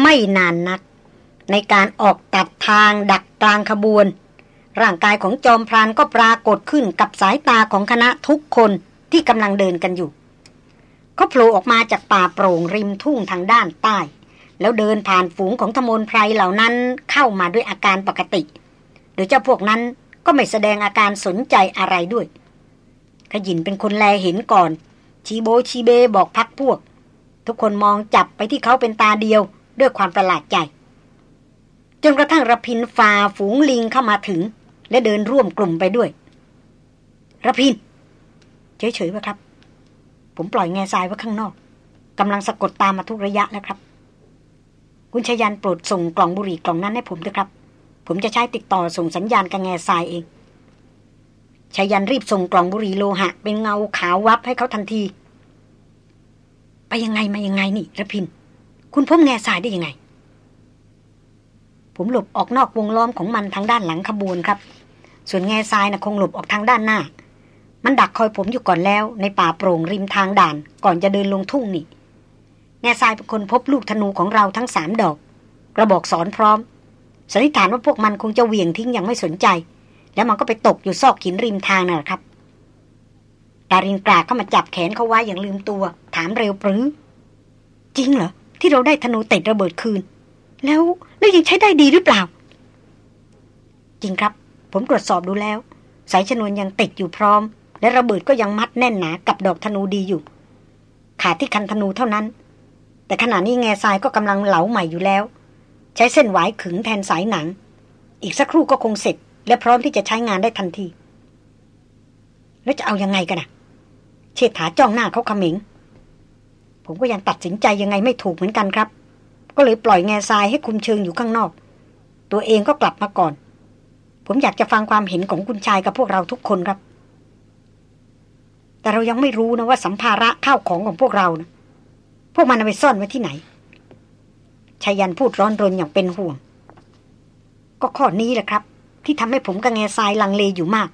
ไม่นานนัก ในการออกตัดทางดักกลางขบวน ร่างกายของจอมพรานก็ปรากฏขึ้นกับสายตาของคณะทุกคนที่กำลังเดินกันอยู่เขาโผล่ออกมาจากป่าโปร่งริมทุ่งทางด้านใต้ แล้วเดินผ่านฝูงของธมลไพรเหล่านั้นเข้ามาด้วยอาการปกติ โดยเจ้าพวกนั้นก็ไม่แสดงอาการสนใจอะไรด้วยขยินเป็นคนแลเห็นก่อน ชีโบชีเบบอกพักพวก ทุกคนมองจับไปที่เขาเป็นตาเดียวด้วยความประหลาดใจ จนกระทั่งระพินฝ่าฝูงลิงเข้ามาถึง และเดินร่วมกลุ่มไปด้วยระพิน เฉยๆวะครับ ผมปล่อยแง่ทรายไว้ข้างนอกกำลังสะกดตามมาทุกระยะแล้วครับ คุณชยันโปรดส่งกล่องบุหรี่กล่องนั้นให้ผมด้วยครับ ผมจะใช้ติดต่อส่งสัญญาณกับแง่ทรายเองชายันรีบส่งกล่องบุหรี่โลหะ เป็นเงาขาววับให้เขาทันที ไปยังไงมายังไงนี่ระพิน คุณพบแง่ทรายได้ยังไง ผมหลบออกนอกวงล้อมของมันทางด้านหลังขบวนครับ ส่วนแง่ทรายนะ่ะคงหลบออกทางด้านหน้า มันดักคอยผมอยู่ก่อนแล้ว ในป่าโปร่งริมทางด่าน ก่อนจะเดินลงทุ่งนี่ แง่ทรายเป็นคนพบลูกธนูของเราทั้งสามดอก กระบอกสอนพร้อมสันนิษฐานว่าพวกมันคงจะเหวี่ยงทิ้งอย่างไม่สนใจ แล้วมันก็ไปตกอยู่ซอกหินริมทางน่ะครับดารินกราเข้ามาจับแขนเขาไว้อย่างลืมตัว ถามเร็วปรือ จริงเหรอ ที่เราได้ธนูติดระเบิดคืน แล้วแล้วยังใช้ได้ดีหรือเปล่า จริงครับ ผมตรวจสอบดูแล้ว สายชนวนยังติดอยู่พร้อม และระเบิดก็ยังมัดแน่นหนากับดอกธนูดีอยู่ ขาดที่คันธนูเท่านั้น แต่ขณะนี้แง่ทรายก็กำลังเหลาใหม่อยู่แล้ว ใช้เส้นหวายขึงแทนสายหนัง อีกสักครู่ก็คงเสร็จ และพร้อมที่จะใช้งานได้ทันที แล้วจะเอายังไงกันนะเชษฐาจ้องหน้าเขาขมิงผมก็ยังตัดสินใจยังไงไม่ถูกเหมือนกันครับ ก็เลยปล่อยแง่ทรายให้คุมเชิงอยู่ข้างนอก ตัวเองก็กลับมาก่อน ผมอยากจะฟังความเห็นของคุณชายกับพวกเราทุกคนครับ แต่เรายังไม่รู้นะว่าสัมภาระข้าวของของพวกเรานะ พวกมันเอาไปซ่อนไว้ที่ไหนชายันพูดร้อนรนอย่างเป็นห่วง ก็ข้อนี้แหละครับ ที่ทำให้ผมกับแง่ทรายลังเลอยู่มาก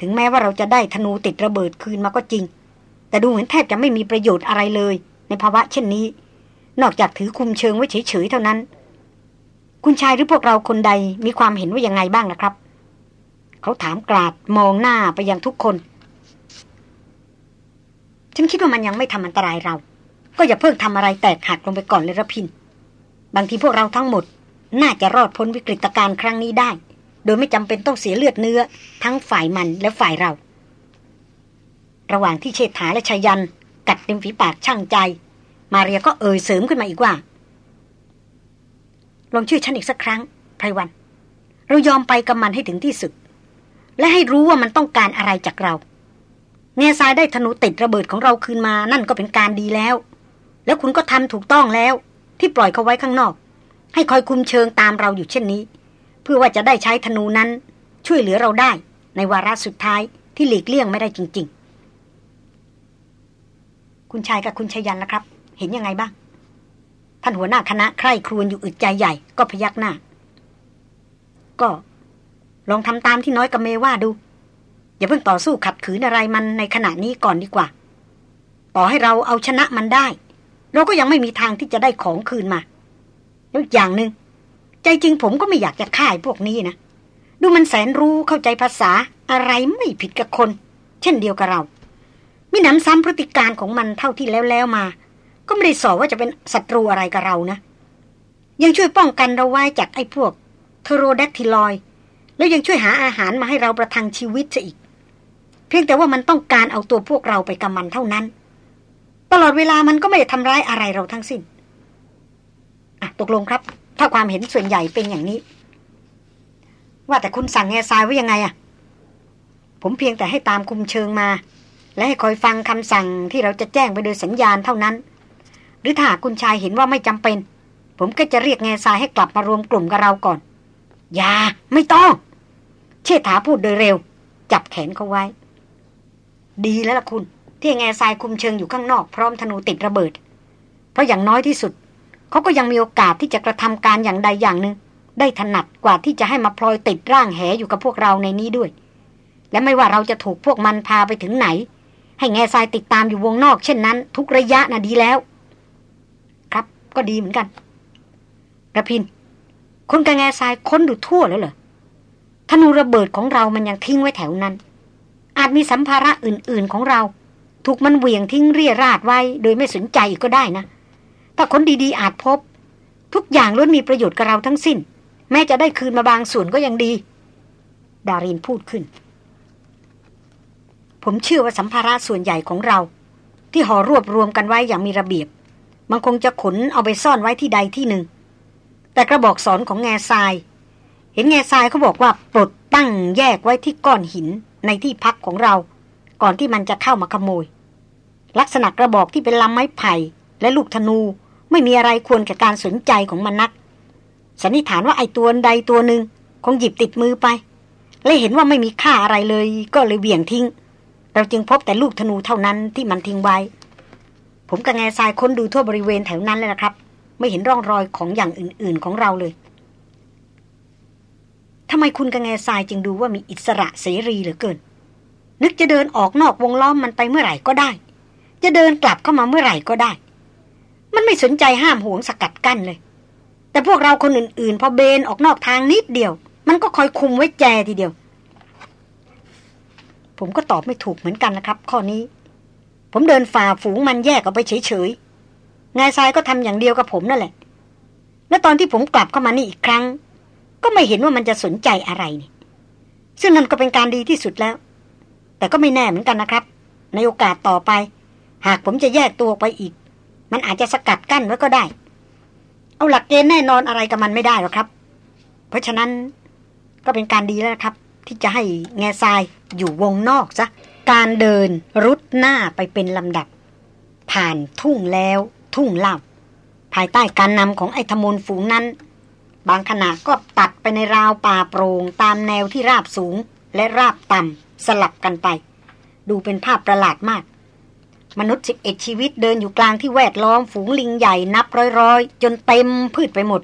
ถึงแม้ว่าเราจะได้ธนูติดระเบิดคืนมาก็จริง แต่ดูเหมือนแทบจะไม่มีประโยชน์อะไรเลย ในภาวะเช่นนี้ นอกจากถือคุมเชิงไว้เฉยๆเท่านั้น คุณชายหรือพวกเราคนใดมีความเห็นว่ายังไงบ้างนะครับ เขาถามกราดมองหน้าไปยังทุกคน ฉันคิดว่ามันยังไม่ทำอันตรายเรา ก็อย่าเพิ่งทำอะไรแตกหักลงไปก่อนเลยระพิน บางทีพวกเราทั้งหมด น่าจะรอดพ้นวิกฤตการณ์ครั้งนี้ได้ โดยไม่จำเป็นต้องเสียเลือดเนื้อ ทั้งฝ่ายมันและฝ่ายเรา ระหว่างที่เชษฐาและชายัน กัดเต็มฝีปากช่างใจ มาเรียก็เอ่ยเสริมขึ้นมาอีกว่าลองช่วยฉันอีกสักครั้งไพรวัน เรายอมไปกับมันให้ถึงที่สุด และให้รู้ว่ามันต้องการอะไรจากเราเงซายได้ธนูติดระเบิดของเราคืนมานั่นก็เป็นการดีแล้ว แล้วคุณก็ทำถูกต้องแล้ว ที่ปล่อยเขาไว้ข้างนอก ให้คอยคุมเชิงตามเราอยู่เช่นนี้ เพื่อว่าจะได้ใช้ธนูนั้น ช่วยเหลือเราได้ ในวาระสุดท้ายที่หลีกเลี่ยงไม่ได้จริง ๆ คุณชายกับคุณชายันล่ะครับ เห็นยังไงบ้างท่านหัวหน้าคณะใคร่ครวญอยู่อึดใจใหญ่ก็พยักหน้า ก็ลองทำตามที่น้อยกับเมว่าดู อย่าเพิ่งต่อสู้ขัดขืนอะไรมันในขณะนี้ก่อนดีกว่า ต่อให้เราเอาชนะมันได้ เราก็ยังไม่มีทางที่จะได้ของคืนมาแล้วอย่างหนึง่งใจจริงผมก็ไม่อยากจะฆ่าพวกนี้นะดูมันแสนรู้เข้าใจภาษาอะไรไม่ผิดกับคน เช่นเดียวกับเรามิหนำซ้ำพฤติการของมันเท่าที่แล้วแล้วมา ก็ไม่ได้สอว่าจะเป็นศัตรูอะไรกับเรานะ ยังช่วยป้องกันเราไว้จากไอ้พวกเทโรแดกทิลอยแล้วยังช่วยหาอาหารมาให้เราประทังชีวิตซะอีก เพียงแต่ว่ามันต้องการเอาตัวพวกเราไปกำมันเท่านั้น ตลอดเวลามันก็ไม่ได้ทำร้ายอะไรเราทั้งสิ้นอะตกลงครับ ถ้าความเห็นส่วนใหญ่เป็นอย่างนี้ ว่าแต่คุณสั่งแง่ทรายไว้ยังไงอะผมเพียงแต่ให้ตามคุมเชิงมา และให้คอยฟังคำสั่งที่เราจะแจ้งไปโดยสัญญาณเท่านั้น หรือถ้าคุณชายเห็นว่าไม่จำเป็น ผมก็จะเรียกแง่ทรายให้กลับมารวมกลุ่มกับเราก่อน อย่า ไม่ต้อง เชษฐาพูดโดยเร็ว จับแขนเขาไว้ ดีแล้วล่ะคุณ ที่แง่ทรายคุมเชิงอยู่ข้างนอกพร้อมธนูติดระเบิด เพราะอย่างน้อยที่สุด เขาก็ยังมีโอกาสที่จะกระทำการอย่างใดอย่างหนึ่ง ได้ถนัดกว่าที่จะให้มาพลอยติดร่างแหอยู่กับพวกเราในนี้ด้วย และไม่ว่าเราจะถูกพวกมันพาไปถึงไหน ให้แง่ทรายติดตามอยู่วงนอกเช่นนั้น ทุกระยะน่ะดีแล้ว ครับก็ดีเหมือนกันระพิน คนกับแง่ทรายค้นดูทั่วแล้วเหรอธนูระเบิดของเรามันยังทิ้งไว้แถวนั้น อาจมีสัมภาระอื่น ๆของเรา ถูกมันเหวี่ยงทิ้งเรี่ยราดไว้ โดยไม่สนใจก็ได้นะ ถ้าคนดีๆอาจพบ ทุกอย่างล้วนมีประโยชน์กับเราทั้งสิ้น แม้จะได้คืนมาบางส่วนก็ยังดี ดารินพูดขึ้น ผมเชื่อว่าสัมภาระส่วนใหญ่ของเรา ที่ห่อรวบรวมกันไว้อย่างมีระเบียบ มันคงจะขนเอาไปซ่อนไว้ที่ใดที่หนึ่ง แต่กระบอกสอนของแง่ทราย เห็นแง่ทรายเขาบอกว่าปลดตั้งแยกไว้ที่ก้อนหินในที่พักของเรา ก่อนที่มันจะเข้ามาขโมย ลักษณะกระบอกที่เป็นลำไม้ไผ่และลูกธนูไม่มีอะไรควรกับการสนใจของมันนัก สันนิษฐานว่าไอ้ตัวใดตัวหนึ่งคงหยิบติดมือไป และเห็นว่าไม่มีค่าอะไรเลย ก็เลยเบี่ยงทิ้ง เราจึงพบแต่ลูกธนูเท่านั้นที่มันทิ้งไว้ ผมกับแง่ทรายค้นดูทั่วบริเวณแถวนั้นเลยนะครับ ไม่เห็นร่องรอยของอย่างอื่น ๆของเราเลยทำไมคุณกับแง่ทรายจึงดูว่ามีอิสระเสรีเหลือเกิน นึกจะเดินออกนอกวงล้อมมันไปเมื่อไหร่ก็ได้ จะเดินกลับเข้ามาเมื่อไหร่ก็ได้ มันไม่สนใจห้ามห่วงสกัดกั้นเลย แต่พวกเราคนอื่นๆ พอเบนออกนอกทางนิดเดียว มันก็คอยคุมไว้แจทีเดียว ผมก็ตอบไม่ถูกเหมือนกันนะครับ ข้อนี้ ผมเดินฝ่าฝูงมันแยกออกไปเฉยๆงายทรายก็ทำอย่างเดียวกับผมนั่นแหละ และตอนที่ผมกลับเข้ามานี่อีกครั้ง ก็ไม่เห็นว่ามันจะสนใจอะไรนี่ซึ่งนั่นก็เป็นการดีที่สุดแล้ว แต่ก็ไม่แน่เหมือนกันนะครับ ในโอกาสต่อไป หากผมจะแยกตัวไปอีก มันอาจจะสกัดกั้นไว้ก็ได้ เอาหลักเกณฑ์แน่นอนอะไรกับมันไม่ได้หรอกครับ เพราะฉะนั้นก็เป็นการดีแล้วครับ ที่จะให้แง่ทรายอยู่วงนอกซะการเดินรุดหน้าไปเป็นลำดับ ผ่านทุ่งแล้วทุ่งเล่าภายใต้การนำของไอ้ธมลฝูงนั้น บางขณะก็ตัดไปในราวป่าโปรง่งตามแนวที่ราบสูงและราบต่ำสลับกันไป ดูเป็นภาพประหลาดมาก มนุษย์สิบเอ็ดชีวิตเดินอยู่กลางที่แวดล้อมฝูงลิงใหญ่นับร้อยๆ จนเต็มพืชไปหมด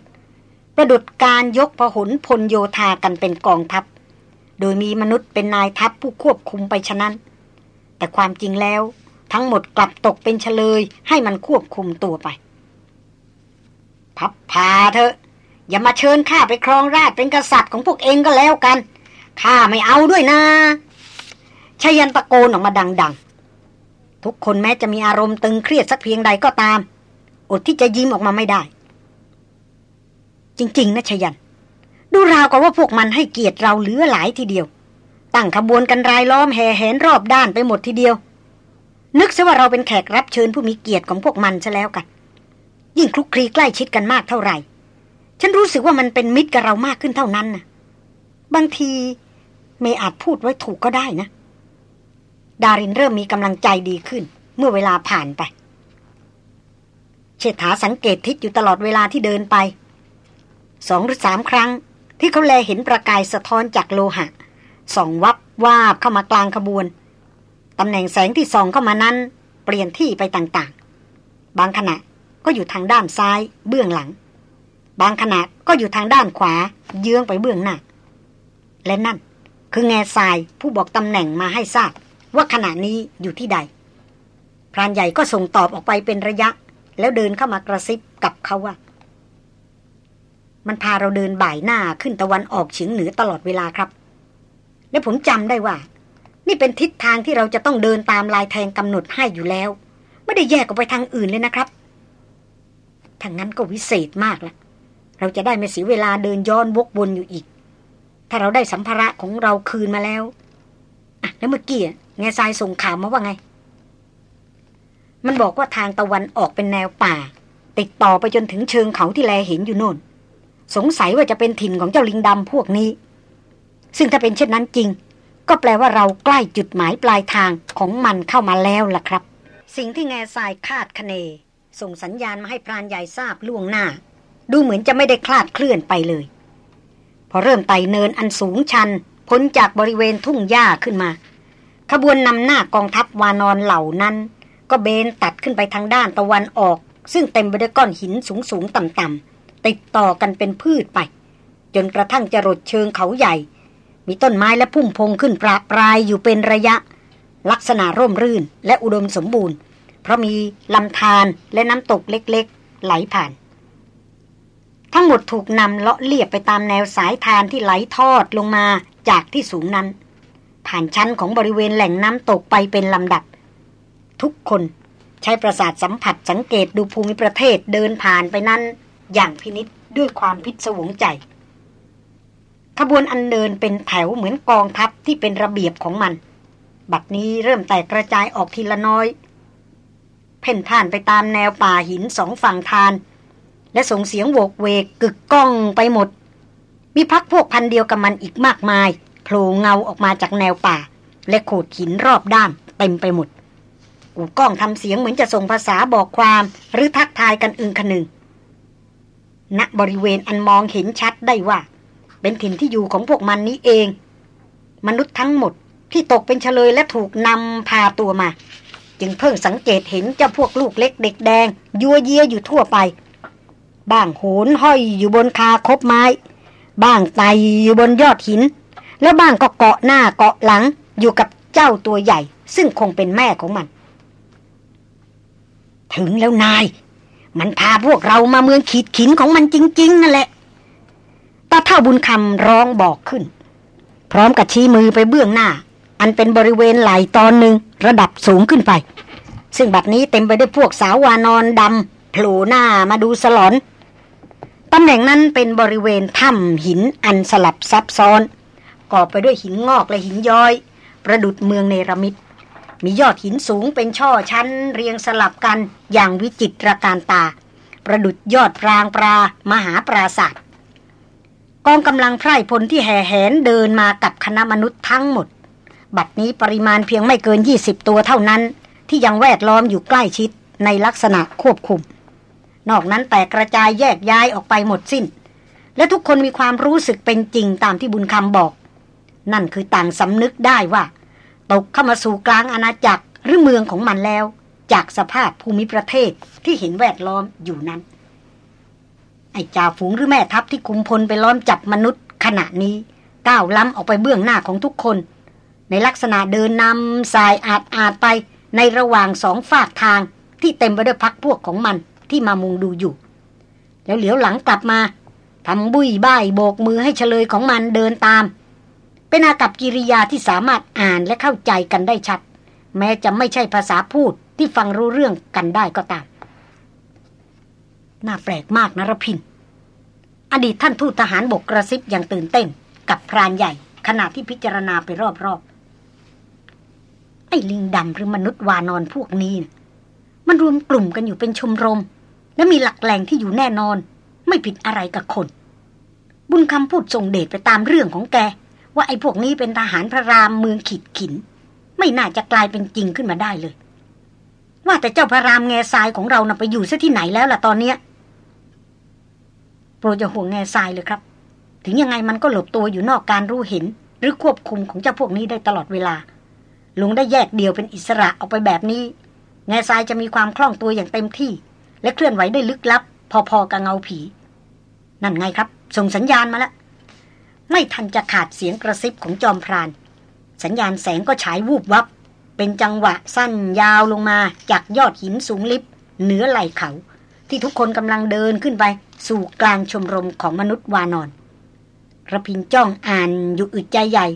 ประดุดการยกพหลพลโยธากันเป็นกองทัพ โดยมีมนุษย์เป็นนายทัพผู้ควบคุมไปฉะนั้น แต่ความจริงแล้ว ทั้งหมดกลับตกเป็นเฉลยให้มันควบคุมตัวไป พับพาเถอะ อย่ามาเชิญข้าไปครองราชเป็นกษัตริย์ของพวกเองก็แล้วกันข้าไม่เอาด้วยนะชายันตะโกนออกมาดังๆ ทุกคนแม้จะมีอารมณ์ตึงเครียดสักเพียงใดก็ตาม อดที่จะยิ้มออกมาไม่ได้ จริง ๆนะชยัน ดูราวกับว่าพวกมันให้เกียรติเราเหลือหลายทีเดียว ตั้งขบวนกันรายล้อมแห่แหนรอบด้านไปหมดทีเดียว นึกซะว่าเราเป็นแขกรับเชิญผู้มีเกียรติของพวกมันซะแล้วกัน ยิ่งคลุกคลีใกล้ชิดกันมากเท่าไหร่ ฉันรู้สึกว่ามันเป็นมิตรกับเรามากขึ้นเท่านั้นนะบางทีเมอาจพูดไว้ถูกก็ได้นะ ดารินเริ่มมีกำลังใจดีขึ้น เมื่อเวลาผ่านไป เชษฐาสังเกตทิศอยู่ตลอดเวลาที่เดินไปสองหรือสามครั้ง ที่เขาแลเห็นประกายสะท้อนจากโลหะส่องวับวาบเข้ามากลางขบวนตำแหน่งแสงที่ส่องเข้ามานั้น เปลี่ยนที่ไปต่างๆ บางขณะก็อยู่ทางด้านซ้ายเบื้องหลัง บางขณะก็อยู่ทางด้านขวา เยื้องไปเบื้องหน้า และนั่น คือแง่ทรายผู้บอกตำแหน่งมาให้ทราบ ว่าขณะนี้อยู่ที่ใด พรานใหญ่ก็ส่งตอบออกไปเป็นระยะ แล้วเดินเข้ามากระซิบกับเขาว่า มันพาเราเดินบ่ายหน้าขึ้นตะวันออกเฉียงเหนือตลอดเวลาครับ และผมจำได้ว่า นี่เป็นทิศทางที่เราจะต้องเดินตามลายแทงกำหนดให้อยู่แล้ว ไม่ได้แยกออกไปทางอื่นเลยนะครับทางนั้นก็วิเศษมากละเราจะได้ไม่เสียเวลาเดินย้อนวกวนอยู่อีก ถ้าเราได้สัมภาระของเราคืนมาแล้ว อะแล้วเมื่อกี้แง่ทรายส่งข่าวมาว่าไง มันบอกว่าทางตะวันออกเป็นแนวป่า ติดต่อไปจนถึงเชิงเขาที่แลเห็นอยู่โน่น สงสัยว่าจะเป็นถิ่นของเจ้าลิงดำพวกนี้ ซึ่งถ้าเป็นเช่นนั้นจริง ก็แปลว่าเราใกล้จุดหมายปลายทางของมันเข้ามาแล้วล่ะครับ สิ่งที่แง่ทรายคาดคะเน ส่งสัญญาณมาให้พรานใหญ่ทราบล่วงหน้า ดูเหมือนจะไม่ได้คลาดเคลื่อนไปเลย พอเริ่มไต่เนินอันสูงชัน พ้นจากบริเวณทุ่งหญ้าขึ้นมา ขบวนนำหน้ากองทัพวานอนเหล่านั้น ก็เบนตัดขึ้นไปทางด้านตะวันออก ซึ่งเต็มไปด้วยก้อนหินสูงสูงต่ำต่ำติดต่อกันเป็นพืชไป จนกระทั่งจรดเชิงเขาใหญ่ มีต้นไม้และพุ่มพงขึ้นปราปรายอยู่เป็นระยะ ลักษณะร่มรื่นและอุดมสมบูรณ์ เพราะมีลำธารและน้ำตกเล็กๆ ไหลผ่าน ทั้งหมดถูกนำเลาะเลียบไปตามแนวสายทานที่ไหลทอดลงมาจากที่สูงนั้น ผ่านชั้นของบริเวณแหล่งน้ำตกไปเป็นลำดับ ทุกคนใช้ประสาทสัมผัสสังเกตดูภูมิประเทศเดินผ่านไปนั้น อย่างพินิษด้วยความพิศวงใจ ขบวนอันเดินเป็นแถวเหมือนกองทัพที่เป็นระเบียบของมัน บัดนี้เริ่มแตกกระจายออกทีละน้อย เพ่นท่านไปตามแนวป่าหินสองฝั่งทาน และส่งเสียงโวกเวกกึกก้องไปหมด มีพักพวกพันเดียวกับมันอีกมากมายโผล่เงาออกมาจากแนวป่า และโขดหินรอบด้านเต็มไปหมดกูก้องทำเสียงเหมือนจะส่งภาษาบอกความหรือทักทายกันอึงคนึงณบริเวณอันมองเห็นชัดได้ว่า เป็นถิ่นที่อยู่ของพวกมันนี้เอง มนุษย์ทั้งหมดที่ตกเป็นเฉลยและถูกนำพาตัวมา จึงเพิ่งสังเกตเห็นเจ้าพวกลูกเล็กเด็กแดง ยัวเยียอยู่ทั่วไป บ้างโหนห้อยอยู่บนคาคบไม้ บ้างไตอยู่บนยอดหิน แล้วบ้างก็เกาะหน้าเกาะหลังอยู่กับเจ้าตัวใหญ่ ซึ่งคงเป็นแม่ของมัน ถึงแล้วนาย มันพาพวกเรามาเมืองขีดขินของมันจริง ๆ นั่นแหละตาเท่าบุญคำร้องบอกขึ้น พร้อมกับชี้มือไปเบื้องหน้า อันเป็นบริเวณไหลตอนหนึ่งระดับสูงขึ้นไป ซึ่งบัดนี้เต็มไปด้วยพวกสาววานอนดำโผล่หน้ามาดูสลอน ตำแหน่งนั้นเป็นบริเวณถ้ำหินอันสลับซับซ้อน ก่อไปด้วยหินงอกและหินย้อย ประดุดเมืองเนรมิต มียอดหินสูงเป็นช่อชั้น เรียงสลับกันอย่างวิจิตรการตา ประดุดยอดพรางปรามหาปราศาสตร์กองกำลังไพร่พลที่แห่แหนเดินมากับคณะมนุษย์ทั้งหมด บัดนี้ปริมาณเพียงไม่เกิน 20 ตัวเท่านั้น ที่ยังแวดล้อมอยู่ใกล้ชิดในลักษณะควบคุม นอกนั้นแต่กระจายแยกย้ายออกไปหมดสิ้น และทุกคนมีความรู้สึกเป็นจริงตามที่บุญคำบอก นั่นคือต่างสำนึกได้ว่า ตกเข้ามาสู่กลางอาณาจักรหรือเมืองของมันแล้ว จากสภาพภูมิประเทศที่เห็นแวดล้อมอยู่นั้น ไอ้จ่าฝูงหรือแม่ทัพที่คุมพลไปล้อมจับมนุษย์ขณะนี้ก้าวล้ำออกไปเบื้องหน้าของทุกคน ในลักษณะเดินนำสายอาดอาดไปในระหว่างสองฝากทางที่เต็มไปด้วยพักพวกของมัน ที่มามุงดูอยู่ แล้วเหลียวหลังกลับมาทำบุยบ้ายโบกมือให้เฉลยของมันเดินตาม เป็นอากับกิริยาที่สามารถอ่านและเข้าใจกันได้ชัด แม้จะไม่ใช่ภาษาพูดที่ฟังรู้เรื่องกันได้ก็ตาม น่าแปลกมากนะรพิน อดีตท่านทูตทหารบกกระซิบอย่างตื่นเต้น กับพรานใหญ่ ขณะที่พิจารณาไปรอบๆไอ้ลิงดำหรือมนุษย์วานอนพวกนี้นะมันรวมกลุ่มกันอยู่เป็นชมรม และมีหลักแหล่งที่อยู่แน่นอน ไม่ผิดอะไรกับคน บุญคำพูดส่งเดชไปตามเรื่องของแก ว่าไอ้พวกนี้เป็นทหารพระรามเมืองขีดขิน ไม่น่าจะกลายเป็นจริงขึ้นมาได้เลย ว่าแต่เจ้าพระรามแง่ทรายของเรานะ่ะไปอยู่ซะที่ไหนแล้วล่ะตอนเนี้ยโปรดจะห่วงแง่ทรายเลยครับ ถึงยังไงมันก็หลบตัวอยู่นอกการรู้เห็น หรือควบคุมของเจ้าพวกนี้ได้ตลอดเวลาลุงได้แยกเดียวเป็นอิสระออกไปแบบนี้ แง่ทรายจะมีความคล่องตัวอย่างเต็มที่ และเคลื่อนไหวได้ลึกลับ พอๆกับเงาผี นั่นไงครับ ส่งสัญญาณมาแล้วไม่ทันจะขาดเสียงกระซิบของจอมพราน สัญญาณแสงก็ฉายวูบวับ เป็นจังหวะสั้นยาวลงมาจากยอดหินสูงลิบเหนือไหล่เขา ที่ทุกคนกำลังเดินขึ้นไป สู่กลางชมรมของมนุษย์วานอนระพินจ้องอ่านอยู่อึดใจใหญ่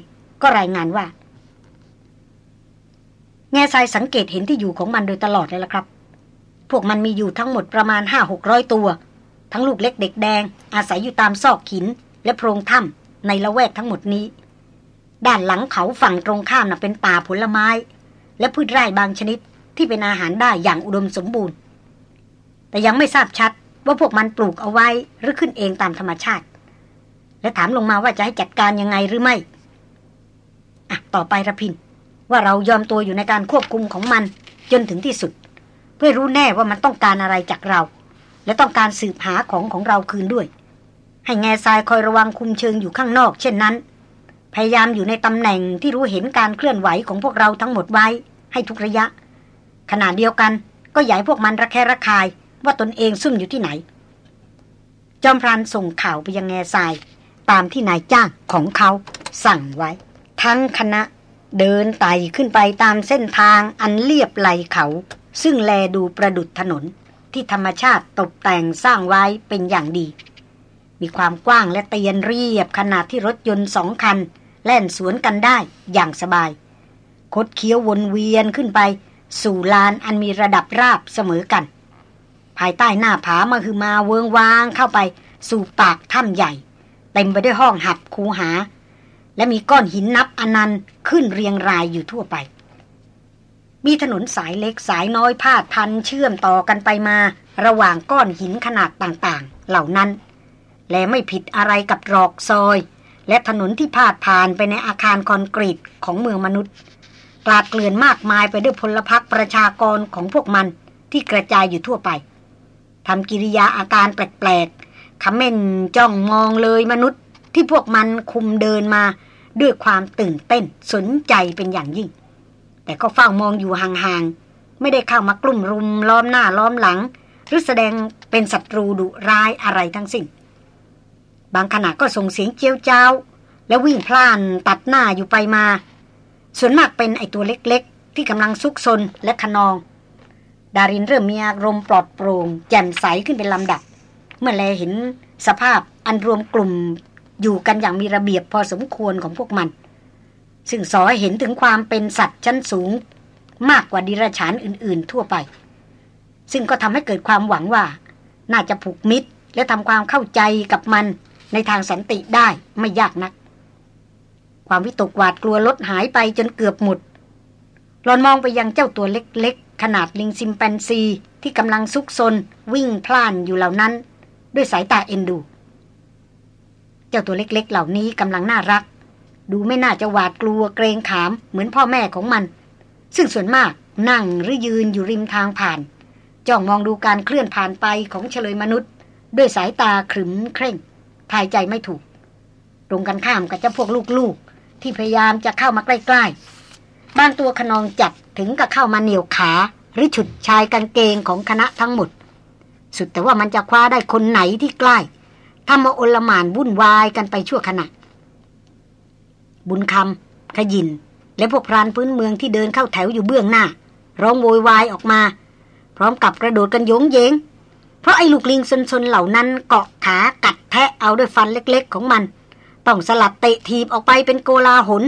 ก็รายงานว่า แง่ทรายสังเกตเห็นที่อยู่ของมันโดยตลอดเลยละครับ พวกมันมีอยู่ทั้งหมดประมาณห้าหกร้อยตัว ทั้งลูกเล็กเด็กแดง อาศัยอยู่ตามซอกหิน และโพรงถ้ำในละแวกทั้งหมดนี้ ด้านหลังเขาฝั่งตรงข้ามน่ะเป็นป่าผลไม้ และพืชไร่บางชนิดที่เป็นอาหารได้อย่างอุดมสมบูรณ์ แต่ยังไม่ทราบชัดว่าพวกมันปลูกเอาไว้หรือขึ้นเองตามธรรมชาติ และถามลงมาว่าจะให้จัดการยังไงหรือไม่อะต่อไประพิน ว่าเรายอมตัวอยู่ในการควบคุมของมันจนถึงที่สุด พื่อรู้แน่ว่ามันต้องการอะไรจากเรา และต้องการสืบหาของของเราคืนด้วย ให้แง่ทรายคอยระวังคุมเชิงอยู่ข้างนอก เช่นนั้น พยายามอยู่ในตำแหน่งที่รู้เห็นการเคลื่อนไหวของพวกเราทั้งหมดไว้ ให้ทุกระยะ ขณะเดียวกันก็อย่าให้พวกมันระแคะระคายว่าตนเองซุ่มอยู่ที่ไหน จอมพรานส่งข่าวไปยังแง่ทราย ตามที่นายจ้างของเขาสั่งไว้ ทั้งคณะเดินไต่ขึ้นไปตามเส้นทางอันเรียบไหลเขา ซึ่งแลดูประดุดถนนที่ธรรมชาติตกแต่งสร้างไว้เป็นอย่างดี มีความกว้างและเตียนเรียบขนาดที่รถยนต์สองคัน แล่นสวนกันได้อย่างสบาย คดเคี้ยววนเวียนขึ้นไป สู่ลานอันมีระดับราบเสมอกัน ภายใต้หน้าผามาคือมาเวิงวางเข้าไปสู่ปากถ้ำใหญ่ เต็มไปด้วยห้องหับคูหา และมีก้อนหินนับอนันต์ขึ้นเรียงรายอยู่ทั่วไป มีถนนสายเล็กสายน้อยพาดพันเชื่อมต่อกันไปมา ระหว่างก้อนหินขนาดต่างๆ เหล่านั้น และไม่ผิดอะไรกับรอกซอย และถนนที่พาดผ่านไปในอาคารคอนกรีตของเมืองมนุษย์กลาดเกลื่อนมากมายไปด้วยพลพรรคประชากรของพวกมันที่กระจายอยู่ทั่วไปทำกิริยาอาการแปลกๆคำเม่นจ้องมองเลยมนุษย์ที่พวกมันคุมเดินมาด้วยความตื่นเต้นสนใจเป็นอย่างยิ่ง แต่ก็เฝ้ามองอยู่ห่างๆ ไม่ได้เข้ามากลุ่มรุมล้อมหน้าล้อมหลัง หรือแสดงเป็นศัตรูดุร้ายอะไรทั้งสิ้น บางขณะก็ส่งเสียงเจียวเจ้า แล้ววิ่งพล่านตัดหน้าอยู่ไปมา ส่วนมากเป็นไอตัวเล็กๆ ที่กำลังซุกซนและขนอง ดารินเริ่มมีอารมณ์ปลอดโปร่ง แจ่มใสขึ้นเป็นลำดับ เมื่อแลเห็นสภาพอันรวมกลุ่มอยู่กันอย่างมีระเบียบพอสมควรของพวกมัน ซึ่งสอให้เห็นถึงความเป็นสัตว์ชั้นสูง มากกว่าดิรฉานอื่น ๆ ทั่วไป ซึ่งก็ทำให้เกิดความหวังว่า น่าจะผูกมิตร และทำความเข้าใจกับมันในทางสันติได้ไม่ยากนัก ความวิตกหวาดกลัวลดหายไปจนเกือบหมดหลอนมองไปยังเจ้าตัวเล็ก ๆ ขนาดลิงซิมแปนซี ที่กำลังซุกซน วิ่งพล่านอยู่เหล่านั้น ด้วยสายตาเอ็นดู เจ้าตัวเล็ก ๆ เหล่านี้กำลังน่ารัก ดูไม่น่าจะหวาดกลัวเกรงขามเหมือนพ่อแม่ของมัน ซึ่งส่วนมากนั่งหรือยืนอยู่ริมทางผ่าน จ้องมองดูการเคลื่อนผ่านไปของเฉลยมนุษย์ ด้วยสายตาขรึมเคร่ง ทายใจไม่ถูก ตรงกันข้ามกับเจ้าพวกลูกๆ ที่พยายามจะเข้ามาใกล้ๆ บางตัวขนองจัดถึงกับเข้ามาเหนียวขา หรือฉุดชายกางเกงของคณะทั้งหมด สุดแต่ว่ามันจะคว้าได้คนไหนที่ใกล้ทำมาโอลหมานวุ่นวายกันไปชั่วขณะ บุญคำขยิน และพวกพรานพื้นเมืองที่เดินเข้าแถวอยู่เบื้องหน้า ร้องโวยวายออกมา พร้อมกับกระโดดกันยงเยง เพราะไอ้ลูกลิงซนๆเหล่านั้นเกาะขากัดแทะเอาด้วยฟันเล็กๆของมัน ต้องสลัดเตะทีบออกไปเป็นโกลาหล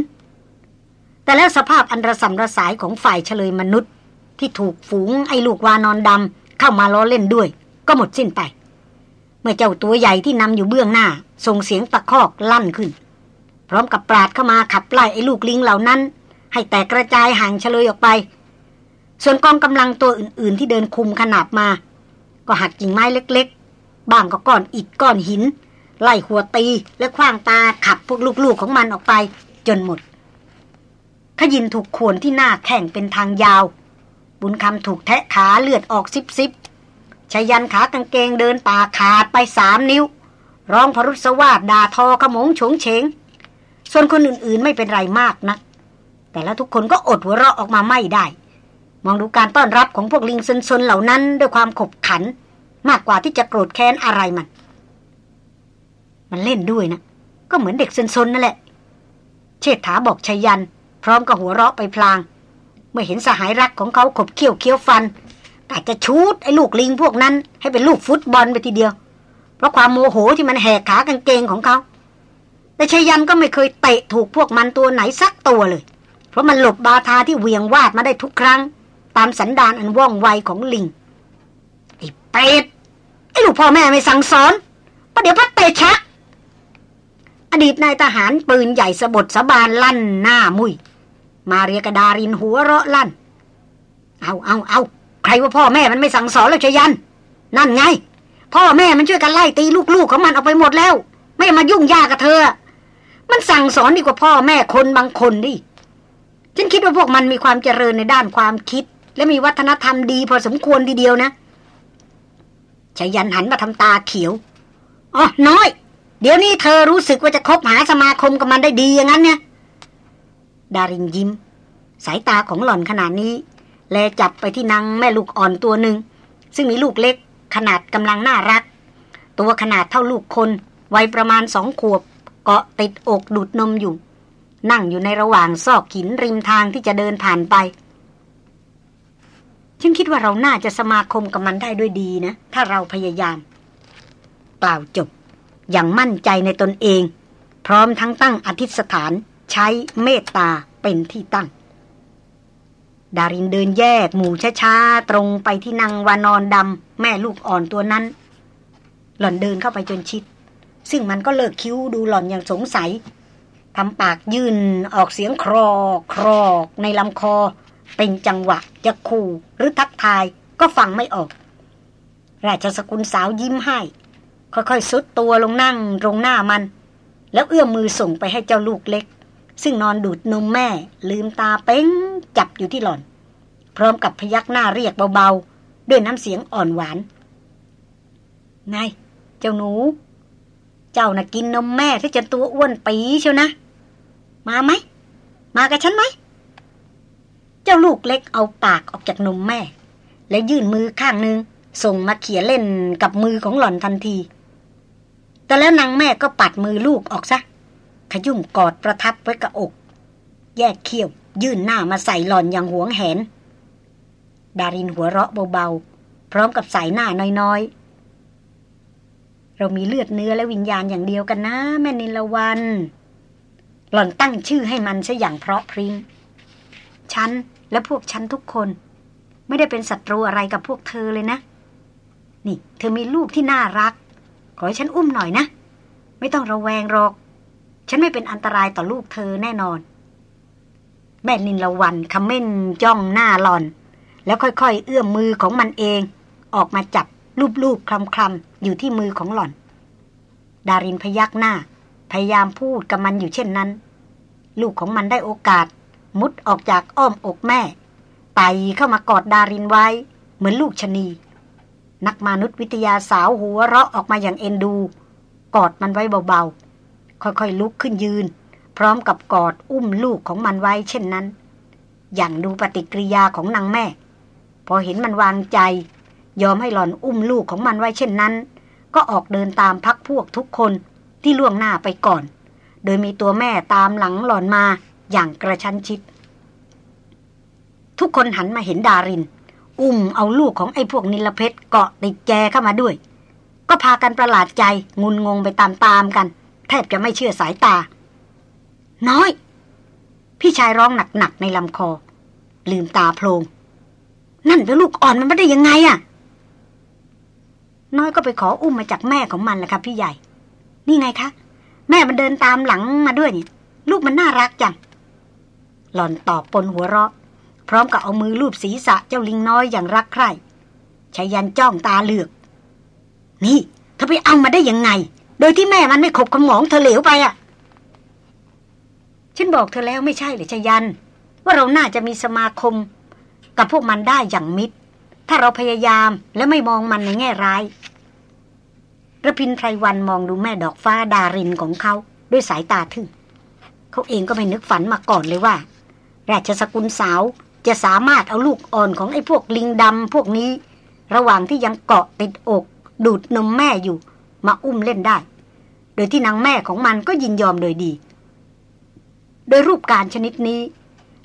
แต่แล้วสภาพอันระสำระสายของฝ่ายเฉลยมนุษย์ ที่ถูกฝูงไอ้ลูกวานอนดำเข้ามาล้อเล่นด้วย ก็หมดสิ้นไป เมื่อเจ้าตัวใหญ่ที่นำอยู่เบื้องหน้า ส่งเสียงตะคอกลั่นขึ้น พร้อมกับปราดเข้ามาขับไล่ไอ้ลูกลิงเหล่านั้น ให้แตกกระจายห่างเฉลยออกไป ส่วนกองกำลังตัวอื่น ๆ ที่เดินคุมขนาบมา ก็หักกิ่งไม้เล็กๆบ้างก็ก้อนอิฐก้อนหิน ไล่หัวตีและคว้างตาขับพวกลูกๆของมันออกไป จนหมดขยินถูกขวนที่หน้าแข่งเป็นทางยาว บุญคำถูกแทะขาเลือดออกซิบซิบชายันขากางเกงเดินป่าขาดไปสามนิ้ว ร้องพรุษวาดด่าทอขมงโฉงเฉง ส่วนคนอื่นๆไม่เป็นไรมากนะัก แต่แล้วทุกคนก็อดหัวเราะออกมาไม่ได้ มองดูการต้อนรับของพวกลิงซนๆเหล่านั้นด้วยความขบขัน มากกว่าที่จะโกรธแค้นอะไรมัน มันเล่นด้วยนะ ก็เหมือนเด็กซนๆนั่นแหละ เชษฐาบอกชยัน พร้อมกับหัวเราะไปพลาง เมื่อเห็นสหายรักของเขาขบเคี้ยวเคี้ยวฟันอาจจะชูดไอ้ลูกลิงพวกนั้น ให้เป็นลูกฟุตบอลไปทีเดียว เพราะความโมโหที่มันแหกขากางเกงของเขา แต่ชยันก็ไม่เคยเตะถูกพวกมันตัวไหนสักตัวเลย เพราะมันหลบบาทาที่เวียงวาดมาได้ทุกครั้ง ตามสันดานอันว่องไวของลิงไอ้เปรตไอ้ลูกพ่อแม่ไม่สั่งสอนประเดี๋ยวพัดเตะชัก อดีตนายทหารปืนใหญ่สะบดสะบานลั่นหน้ามุย มาเรียกดารินหัวเราะลั่น เอาเอาเอาใครว่าพ่อแม่มันไม่สั่งสอนเลยชยัน นั่นไง พ่อแม่มันช่วยกันไล่ตีลูกๆของมันออกไปหมดแล้ว ไม่มายุ่งยากกับเธอ มันสั่งสอนดีกว่าพ่อแม่คนบางคนดิ ฉันคิดว่าพวกมันมีความเจริญในด้านความคิด และมีวัฒนธรรมดีพอสมควรทีเดียวนะชายันหันมาทำตาเขียว อ๋อ น้อย เดี๋ยวนี้เธอรู้สึกว่าจะคบหาสมาคมกับมันได้ดีอย่างนั้นเนี่ย ดารินยิ้ม สายตาของหล่อนขนาดนี้ แลจับไปที่นางแม่ลูกอ่อนตัวหนึ่ง ซึ่งมีลูกเล็กขนาดกำลังน่ารัก ตัวขนาดเท่าลูกคน วัยประมาณสองขวบ เกาะติดอกดูดนมอยู่ นั่งอยู่ในระหว่างซอกหินริมทางที่จะเดินผ่านไป ฉันคิดว่าเราน่าจะสมาคมกับมันได้ด้วยดีนะ ถ้าเราพยายาม กล่าวจบ อย่างมั่นใจในตนเอง พร้อมทั้งตั้งอธิษฐานใช้เมตตาเป็นที่ตั้ง ดารินเดินแยกหมู่ช้าๆ ตรงไปที่นางวานอนดำแม่ลูกอ่อนตัวนั้น หล่อนเดินเข้าไปจนชิด ซึ่งมันก็เลิกคิ้วดูหล่อนอย่างสงสัยทำปากยื่นออกเสียงครอครอกในลำคอ เป็นจังหวะจะขู่หรือทักทายก็ฟังไม่ออก ราชสกุลสาวยิ้มให้ ค่อยๆซุดตัวลงนั่งตรงหน้ามัน แล้วเอื้อมมือส่งไปให้เจ้าลูกเล็ก ซึ่งนอนดูดนมแม่ ลืมตาเป้งจับอยู่ที่หล่อน พร้อมกับพยักหน้าเรียกเบาๆ ด้วยน้ำเสียงอ่อนหวานไงเจ้าหนู เจ้าน่ะกินนมแม่ที่จนตัวอ้วนปีเชียวนะ มาไหม มากับฉันไหม เจ้าลูกเล็กเอาปากออกจากนมแม่ แล้วยื่นมือข้างหนึ่งส่งมาเขี่ยเล่นกับมือของหล่อนทันที แต่แล้วนางแม่ก็ปัดมือลูกออกซะ ขยุ่มกอดประทับไว้กับอก แยกเขี้ยว ยื่นหน้ามาใส่หล่อนอย่างหวงแหน ดารินหัวเราะเบาๆ พร้อมกับสายหน้าน้อยๆ เรามีเลือดเนื้อและวิญญาณอย่างเดียวกันนะ แม่นิลวัน หล่อนตั้งชื่อให้มันซะอย่างเพราะพริง้งฉันและพวกฉันทุกคน ไม่ได้เป็นศัตรูอะไรกับพวกเธอเลยนะ นี่ เธอมีลูกที่น่ารัก ขอให้ฉันอุ้มหน่อยนะ ไม่ต้องระแวงหรอก ฉันไม่เป็นอันตรายต่อลูกเธอแน่นอน แม่นินละวันคำเม่นจ้องหน้าหลอน แล้วค่อยๆ เอื้อมมือของมันเอง ออกมาจับ ลูบๆคลำๆอยู่ที่มือของหล่อน ดารินพยักหน้า พยายามพูดกับมันอยู่เช่นนั้น ลูกของมันได้โอกาส มุดออกจากอ้อมอกแม่ไต่เข้ามากอดดารินไว้ เหมือนลูกชนี นักมนุษยวิทยาสาวหัวเราะออกมาอย่างเอ็นดู กอดมันไว้เบาๆ ค่อยๆลุกขึ้นยืน พร้อมกับกอดอุ้มลูกของมันไว้เช่นนั้น อย่างดูปฏิกิริยาของนางแม่ พอเห็นมันวางใจ ยอมให้หลอนอุ้มลูกของมันไว้เช่นนั้น ก็ออกเดินตามพักพวกทุกคนที่ล่วงหน้าไปก่อน โดยมีตัวแม่ตามหลังหลอนมาอย่างกระชั้นชิด ทุกคนหันมาเห็นดาริน อุ้มเอาลูกของไอ้พวกนิลเพชรเกาะติดแจเข้ามาด้วย ก็พากันประหลาดใจงุนงงไปตามๆกัน แทบจะไม่เชื่อสายตา น้อย พี่ชายร้องหนักๆในลำคอ ลืมตาโพลงนั่นเป็นลูกอ่อนมันไม่ได้ยังไงอะ่ะ น้อยก็ไปขออุ้มมาจากแม่ของมันแหละครับพี่ใหญ่ นี่ไงคะ แม่มันเดินตามหลังมาด้วยนี่ ลูกมันน่ารักจัง หล่อนตอบปนหัวเราะ พร้อมกับเอามือลูบศีรษะเจ้าลิงน้อยอย่างรักใคร่ชายันจ้องตาเหลือก นี่เธอไปเอามาได้ยังไง โดยที่แม่มันไม่ขบขมองเธอเหลวไปอะ่ะ ฉันบอกเธอแล้วไม่ใช่หรือชายัน ว่าเราน่าจะมีสมาคม กับพวกมันได้อย่างมิตร ถ้าเราพยายามและไม่มองมันในแง่ร้าย ระพินไพรวันมองดูแม่ดอกฟ้าดารินของเขาด้วยสายตาทึ่ง เขาเองก็ไม่นึกฝันมาก่อนเลยว่า ราชสกุลสาวจะสามารถเอาลูกอ่อนของไอ้พวกลิงดำพวกนี้ ระหว่างที่ยังเกาะติดอก ดูดนมแม่อยู่มาอุ้มเล่นได้ โดยที่นางแม่ของมันก็ยินยอมโดยดี โดยรูปการชนิดนี้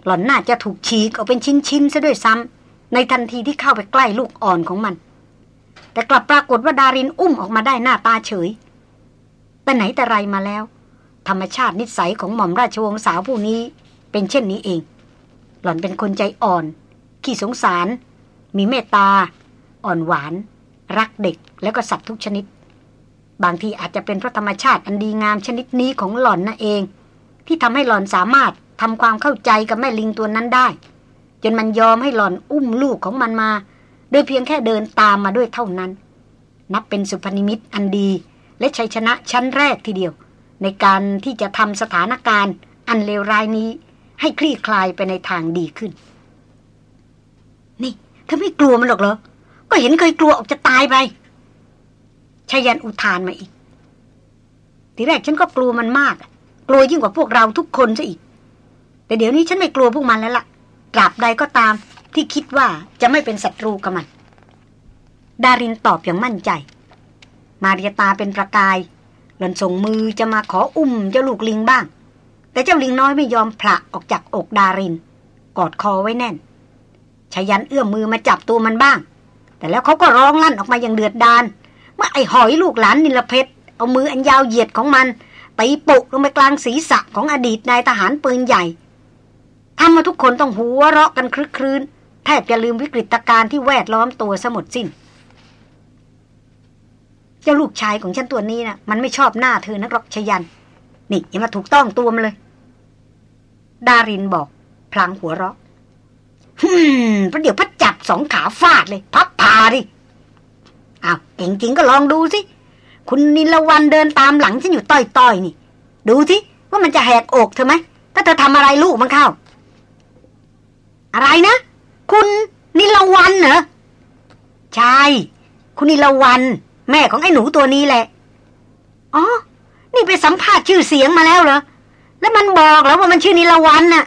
หล่อนน่าจะถูกฉีกออกเป็นชิ้นๆซะด้วยซ้ำในทันทีที่เข้าไปใกล้ลูกอ่อนของมัน แต่กลับปรากฏว่าดารินอุ้มออกมาได้หน้าตาเฉย แต่ไหนแต่ไรมาแล้ว ธรรมชาตินิสัยของหม่อมราชวงศ์สาวผู้นี้ เป็นเช่นนี้เอง หล่อนเป็นคนใจอ่อน ขี้สงสาร มีเมตตา อ่อนหวาน รักเด็กแล้วก็สัตว์ทุกชนิด บางทีอาจจะเป็นเพราะธรรมชาติอันดีงามชนิดนี้ของหล่อนนั่นเอง ที่ทำให้หล่อนสามารถทำความเข้าใจกับแม่ลิงตัวนั้นได้ จนมันยอมให้หล่อนอุ้มลูกของมันมา โดยเพียงแค่เดินตามมาด้วยเท่านั้น นับเป็นสุพนิมิตอันดี และชัยชนะชั้นแรกทีเดียว ในการที่จะทำสถานการณ์อันเลวร้ายนี้ ให้คลี่คลายไปในทางดีขึ้น นี่เธอไม่กลัวมันหรอกเหรอ ก็เห็นเคยกลัวออกจะตายไปชายันอุทานมาอีก ทีแรกฉันก็กลัวมันมาก กลัวยิ่งกว่าพวกเราทุกคนซะอีก แต่เดี๋ยวนี้ฉันไม่กลัวพวกมันแล้วละ่ะตราบใดก็ตาม ที่คิดว่าจะไม่เป็นศัตรูกับมัน ดารินตอบอย่างมั่นใจ มาเรียตาเป็นประกาย หล่อนส่งมือจะมาขออุ้มเจ้าลูกลิงบ้าง แต่เจ้าลิงน้อยไม่ยอมผละออกจากอกดาริน กอดคอไว้แน่นชายันเอื้อมมือมาจับตัวมันบ้าง แต่แล้วเขาก็ร้องลั่นออกมาอย่างเดือดดาลเมื่อไอ้หอยลูกหลานนิลเพชรเอามืออันยาวเหยียดของมันตีปุกลงไปกลางศีรษะของอดีตนายทหารปืนใหญ่ทำมาทุกคนต้องหัวเราะกันคลึกครื้น แทบจะลืมวิกฤตการณ์ที่แวดล้อมตัวสมดสิ้น เจ้าลูกชายของฉันตัวนี้นะมันไม่ชอบหน้าเธอนักรอกชยัน นี่อย่ามาถูกต้องตัวมันเลย ดารินบอก พลางหัวเราะฮึมประเดี๋ยวพัดจับสองขาฟาดเลย พับพาดิอ้าวเก่งจริงก็ลองดูสิ คุณนิลวันเดินตามหลังฉันอยู่ต้อยๆนี่ ดูสิว่ามันจะแหกอกเธอไหมถ้าเธอทำอะไรลูกมันเข้า อะไรนะ คุณนิลวันเหรอใช่คุณนิลวันแม่ของไอ้หนูตัวนี้แหละ อ๋อ นี่ไปสัมภาษณ์ชื่อเสียงมาแล้วเหรอ แล้วมันบอกแล้วว่ามันชื่อนิลวันน่ะ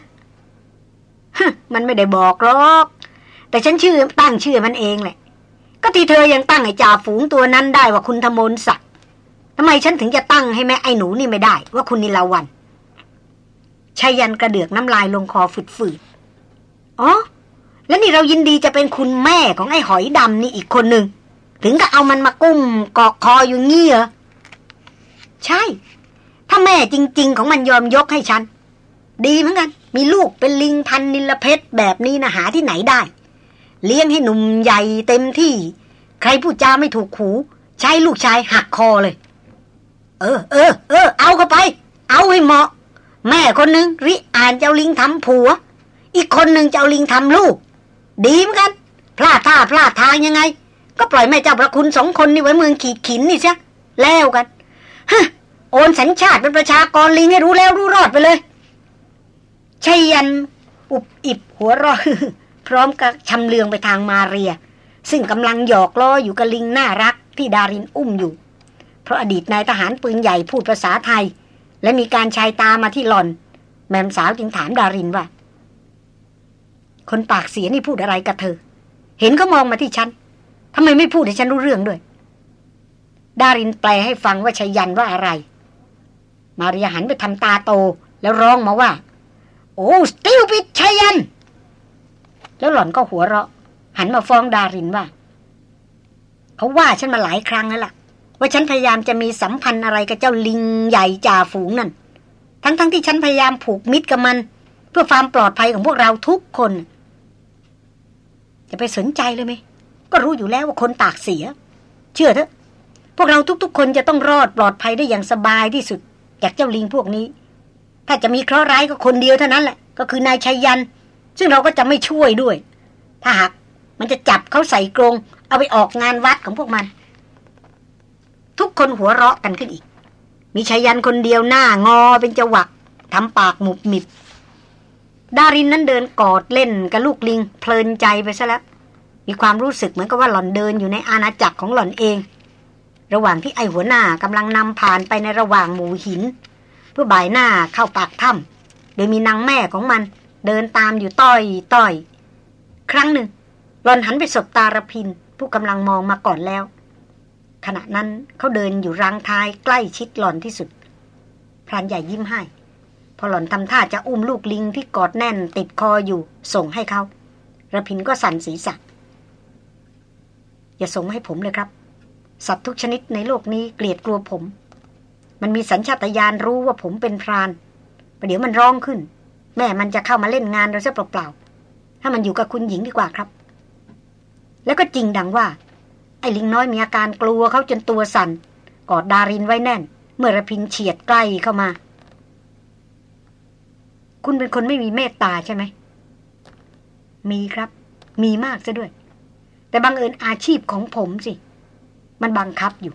มันไม่ได้บอกหรอก แต่ฉันชื่อตั้งชื่อมันเองแหละ ก็ที่เธอยังตั้งไอ้จ่าฝูงตัวนั้นได้ว่าคุณธมนศักดิ์ทำไมฉันถึงจะตั้งให้แม่ไอ้หนูนี่ไม่ได้ ว่าคุณนิลาวันชายันกระเดือกน้ำลายลงคอฝืดๆ อ๋อ แล้วนี่เรายินดีจะเป็นคุณแม่ของไอ้หอยดำนี่อีกคนหนึ่ง ถึงก็เอามันมากุ้มกอกคออยู่งี้เหรอ ใช่ ถ้าแม่จริง ๆ ของมันยอมยกให้ฉัน ดีเหมือนกัน มีลูกเป็นลิงพันนิลเพชรแบบนี้นะหาที่ไหนได้ เลี้ยงให้หนุ่มใหญ่เต็มที่ ใครพูดจาไม่ถูกหูใช้ลูกชายหักคอเลย เออเออเออเอาเข้าไป เอาให้เหมาะ แม่คนหนึ่งริอ่านเจ้าลิงทำผัว อีกคนหนึ่งเจ้าลิงทำลูก ดีเหมือนกัน พลาดท่าพลาดทางยังไง ก็ปล่อยแม่เจ้าประคุณสองคนนี่ไว้เมืองขีดขินนี่ใช่แล้วกันฮะโอนสัญชาติเป็นประชากรลิงให้รู้แล้วรู้รอดไปเลยชัยยันอุบอิบหัวรอพร้อมกับชำเลืองไปทางมาเรีย ซึ่งกำลังหยอกล้ออยู่กับลิงน่ารักที่ดารินอุ้มอยู่ เพราะอดีตนายทหารปืนใหญ่พูดภาษาไทย และมีการชายตามาที่หลอน แม่มสาวจึงถามดารินว่า คนปากเสียนี่พูดอะไรกับเธอ เห็นเขามองมาที่ฉันทำไมไม่พูดให้ฉันรู้เรื่องด้วย ดารินแปลให้ฟังว่าชัยยันว่าอะไร มาเรียหันไปทำตาโตแล้วร้องมาว่า โอ้สติลปิดชัยยัน แล้วหล่อนก็หัวเราะ หันมาฟ้องดารินว่า เขาว่าฉันมาหลายครั้งแล้วล่ะ ว่าฉันพยายามจะมีสัมพันธ์อะไรกับเจ้าลิงใหญ่จ่าฝูงนั่น ทั้งๆทที่ฉันพยายามผูกมิตรกับมัน เพื่อความปลอดภัยของพวกเราทุกคน จะไปสนใจเลยไหม ก็รู้อยู่แล้วว่าคนปากเสีย เชื่อเถอะ พวกเราทุกๆ คนจะต้องรอดปลอดภัยได้อย่างสบายที่สุด จากเจ้าลิงพวกนี้ ถ้าจะมีเคราะห์ร้ายก็คนเดียวเท่านั้นแหละ ก็คือนายชัยยัน ซึ่งเราก็จะไม่ช่วยด้วย ถ้าหากมันจะจับเขาใส่กรงเอาไปออกงานวัดของพวกมัน ทุกคนหัวเราะกันขึ้นอีก มีชัยยันคนเดียวหน้างอเป็นจวักทำปากหมุบหมิบ ดารินนั้นเดินกอดเล่นกับลูกลิง เพลินใจไปซะแล้ว มีความรู้สึกเหมือนกับว่าหล่อนเดินอยู่ในอาณาจักรของหล่อนเอง ระหว่างที่ไอหัวหน้ากำลังนำผ่านไปในระหว่างหมู่หิน เพื่อบ่ายหน้าเข้าปากถ้ำโดยมีนางแม่ของมัน เดินตามอยู่ต้อยต้อย ครั้งหนึ่ง หลอนหันไปสบตารพิน ผู้กำลังมองมาก่อนแล้ว ขณะนั้นเขาเดินอยู่รังท้ายใกล้ชิดหล่อนที่สุดพรานใหญ่ยิ้มให้ พอหล่อนทำท่าจะอุ้มลูกลิงที่กอดแน่นติดคออยู่ ส่งให้เขาระพินก็สั่นศีรษะอย่าส่งให้ผมเลยครับ สัตว์ทุกชนิดในโลกนี้เกลียดกลัวผม มันมีสัญชาตญาณรู้ว่าผมเป็นพรานประเดี๋ยวมันร้องขึ้น แม่มันจะเข้ามาเล่นงานเราซะเปล่าๆถ้ามันอยู่กับคุณหญิงดีกว่าครับ แล้วก็จริงดังว่า ไอ้ลิงน้อยมีอาการกลัวเขาจนตัวสั่นกอดดารินไว้แน่น เมื่อระพินเฉียดใกล้เข้ามา คุณเป็นคนไม่มีเมตตาใช่ไหม มีครับ มีมากซะด้วย แต่บังเอิญอาชีพของผมสิ มันบังคับอยู่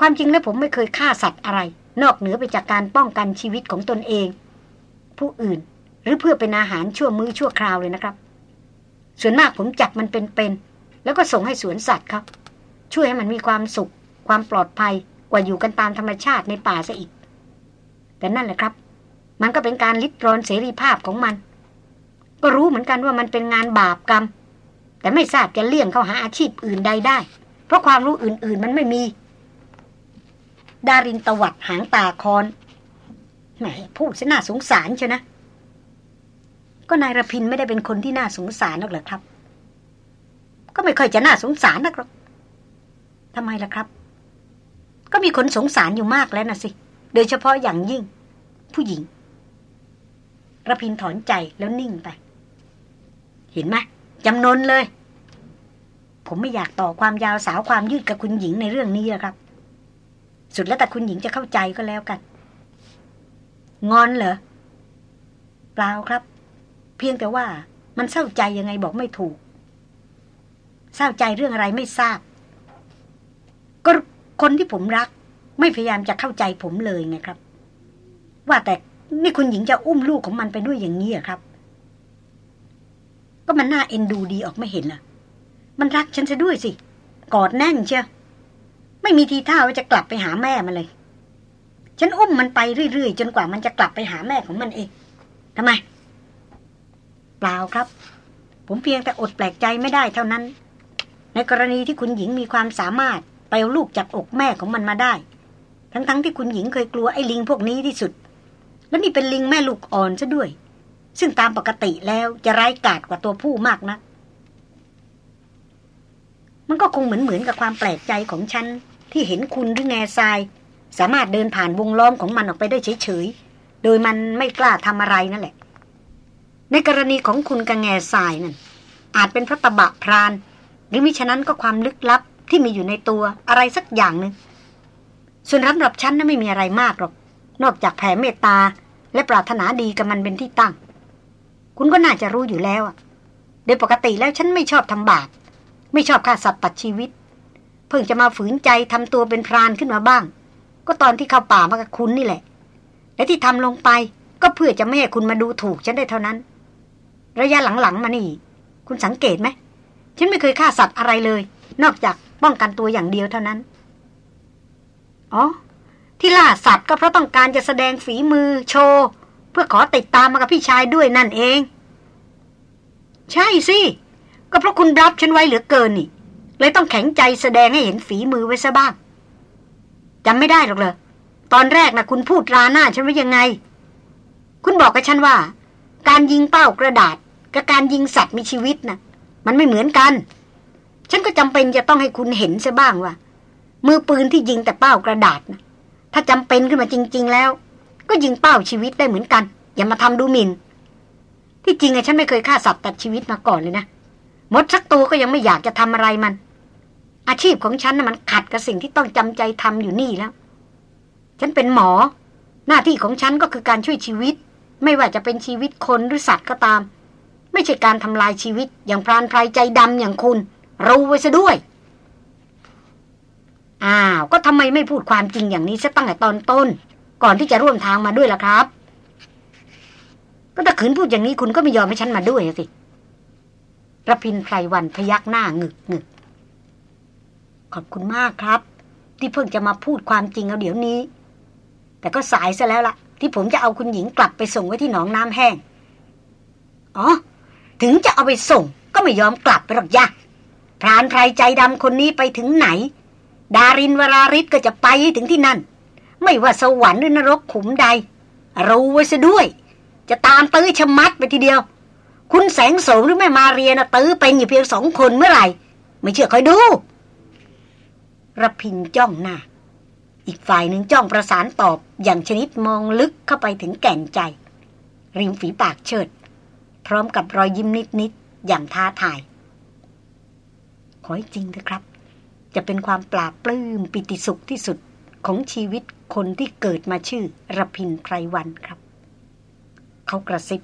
ความจริงแล้วผมไม่เคยฆ่าสัตว์อะไร นอกเหนือไปจากการป้องกันชีวิตของตนเอง ผู้อื่นหรือเพื่อเป็นอาหารชั่วมือชั่วคราวเลยนะครับ ส่วนมากผมจับมันเป็นๆแล้วก็ส่งให้สวนสัตว์ครับ ช่วยให้มันมีความสุข ความปลอดภัยกว่าอยู่กันตามธรรมชาติในป่าซะอีก แต่นั่นแหละครับ มันก็เป็นการลิดรอนเสรีภาพของมัน ก็รู้เหมือนกันว่ามันเป็นงานบาปกรรม แต่ไม่ทราบจะเลี่ยงเข้าหาอาชีพอื่นใดได้ เพราะความรู้อื่น ๆ มันไม่มี ดารินตวัดหางตาคอนแหมพูดซะน่าสงสารเชียวนะ ก็นายระพินไม่ได้เป็นคนที่น่าสงสารหรอกเหรอครับ ก็ไม่ค่อยจะน่าสงสารนักหรอกทำไมล่ะครับ ก็มีคนสงสารอยู่มากแล้วนะสิ โดยเฉพาะอย่างยิ่ง ผู้หญิง ระพินถอนใจแล้วนิ่งไป เห็นไหมจำนนเลย ผมไม่อยากต่อความยาวสาวความยืดกับคุณหญิงในเรื่องนี้ครับ สุดแล้วแต่คุณหญิงจะเข้าใจก็แล้วกัน งอนเหรอ เปล่าครับ เพียงแต่ว่ามันเศร้าใจยังไงบอกไม่ถูก เศร้าใจเรื่องอะไรไม่ทราบ ก็คนที่ผมรัก ไม่พยายามจะเข้าใจผมเลยไงครับ ว่าแต่ นี่คุณหญิงจะอุ้มลูกของมันไปด้วยอย่างนี้อะครับ ก็มันน่าเอ็นดูดีออกไม่เห็นล่ะ มันรักฉันซะด้วยสิ กอดแน่นเชียวไม่มีทีท่าว่าจะกลับไปหาแม่มันเลย ฉันอุ้มมันไปเรื่อยๆ จนกว่ามันจะกลับไปหาแม่ของมันเองทำไม เปล่าครับ ผมเพียงแต่อดแปลกใจไม่ได้เท่านั้น ในกรณีที่คุณหญิงมีความสามารถไปเอาลูกจากอกแม่ของมันมาได้ ทั้งๆทที่คุณหญิงเคยกลัวไอ้ลิงพวกนี้ที่สุด และนี่เป็นลิงแม่ลูกอ่อนซะด้วย ซึ่งตามปกติแล้วจะร้ายกาจกว่าตัวผู้มากนะมันก็คงเหมือนเหมือนกับความแปลกใจของฉัน ที่เห็นคุณหรือแง่ทราย สามารถเดินผ่านวงล้อมของมันออกไปได้เฉยๆ โดยมันไม่กล้าทำอะไรนั่นแหละ ในกรณีของคุณกับแง่ทรายนั่นอาจเป็นพระตบะพราน หรือมิฉะนั้นก็ความลึกลับที่มีอยู่ในตัวอะไรสักอย่างหนึ่งส่วนสำหรับฉันนั้นไม่มีอะไรมากหรอก นอกจากแผ่เมตตา และปรารถนาดีกับมันเป็นที่ตั้ง คุณก็น่าจะรู้อยู่แล้วโดยปกติแล้วฉันไม่ชอบทำบาปไม่ชอบฆ่าสัตว์ตัดชีวิต เพิ่งจะมาฝืนใจทำตัวเป็นพรานขึ้นมาบ้าง ก็ตอนที่เข้าป่ามากับคุณนี่แหละ และที่ทำลงไปก็เพื่อจะไม่ให้คุณมาดูถูกฉันได้เท่านั้น ระยะหลังๆมานี่ คุณสังเกตไหมฉันไม่เคยฆ่าสัตว์อะไรเลย นอกจากป้องกันตัวอย่างเดียวเท่านั้น อ๋อ ที่ล่าสัตว์ก็เพราะต้องการจะแสดงฝีมือโชว์ เพื่อขอติดตามมากับพี่ชายด้วยนั่นเอง ใช่สิ ก็เพราะคุณรับฉันไว้เหลือเกินนี่ เลยต้องแข็งใจแสดงให้เห็นฝีมือไว้ซะบ้างจำไม่ได้หรอกเลยตอนแรกนะคุณพูดราหน้าฉันว่ายังไง คุณบอกกับฉันว่า การยิงเป้ากระดาษ กับการยิงสัตว์มีชีวิตนะมันไม่เหมือนกัน ฉันก็จำเป็นจะต้องให้คุณเห็นซะบ้างว่ามือปืนที่ยิงแต่เป้ากระดาษนะ ถ้าจำเป็นขึ้นมาจริง ๆ แล้ว ก็ยิงเป้าชีวิตได้เหมือนกัน อย่ามาทำดูหมิน่น ที่จริงอะฉันไม่เคยฆ่าสัตว์ตัดชีวิตมาก่อนเลยนะมดสักตัวก็ยังไม่อยากจะทำอะไรมัน อาชีพของฉันนะ่ะมันขัดกับสิ่งที่ต้องจำใจทำอยู่นี่แล้ว ฉันเป็นหมอ หน้าที่ของฉันก็คือการช่วยชีวิต ไม่ว่าจะเป็นชีวิตคนหรือสัตว์ก็ตาม ไม่ใช่การทำลายชีวิตอย่างพรานไพรใจดำอย่างคุณรู้ไว้ซะด้วย อ้าว ก็ทำไมไม่พูดความจริงอย่างนี้ซะตั้งแต่ตอนต้น ก่อนที่จะร่วมทางมาด้วยล่ะครับ ก็ถ้าขืนพูดอย่างนี้คุณก็ไม่ยอมให้ฉันมาด้วยสิระพินไพรวันพยักหน้างึกงึกขอบคุณมากครับ ที่เพิ่งจะมาพูดความจริงเอาเดี๋ยวนี้ แต่ก็สายซะแล้วละ่ะ ที่ผมจะเอาคุณหญิงกลับไปส่งไว้ที่หนองน้ำแห้ง อ๋อ ถึงจะเอาไปส่ง ก็ไม่ยอมกลับไปหรอกยะพรานไพรใจดำคนนี้ไปถึงไหน ดารินวราริศก็จะไปถึงที่นั่น ไม่ว่าสวรรค์หรือนรกขุมใด รู้ไว้ซะด้วย จะตามตื้อชะมัดไปทีเดียว คุณแสงโสมหรือแม่มาเรียนะตื้อเป็นอยู่เพียงสองคนเมื่อไหร่ ไม่เชื่อคอยดูระพินจ้องหน้า อีกฝ่ายหนึ่งจ้องประสานตอบอย่างชนิดมองลึกเข้าไปถึงแก่นใจ ริมฝีปากเชิด พร้อมกับรอยยิ้มนิดๆอย่างท้าทาย ขอให้จริงเถอะครับ จะเป็นความปราบปลื้มปิติสุขที่สุดของชีวิตคนที่เกิดมาชื่อระพินไพรวันครับ เขากระซิบ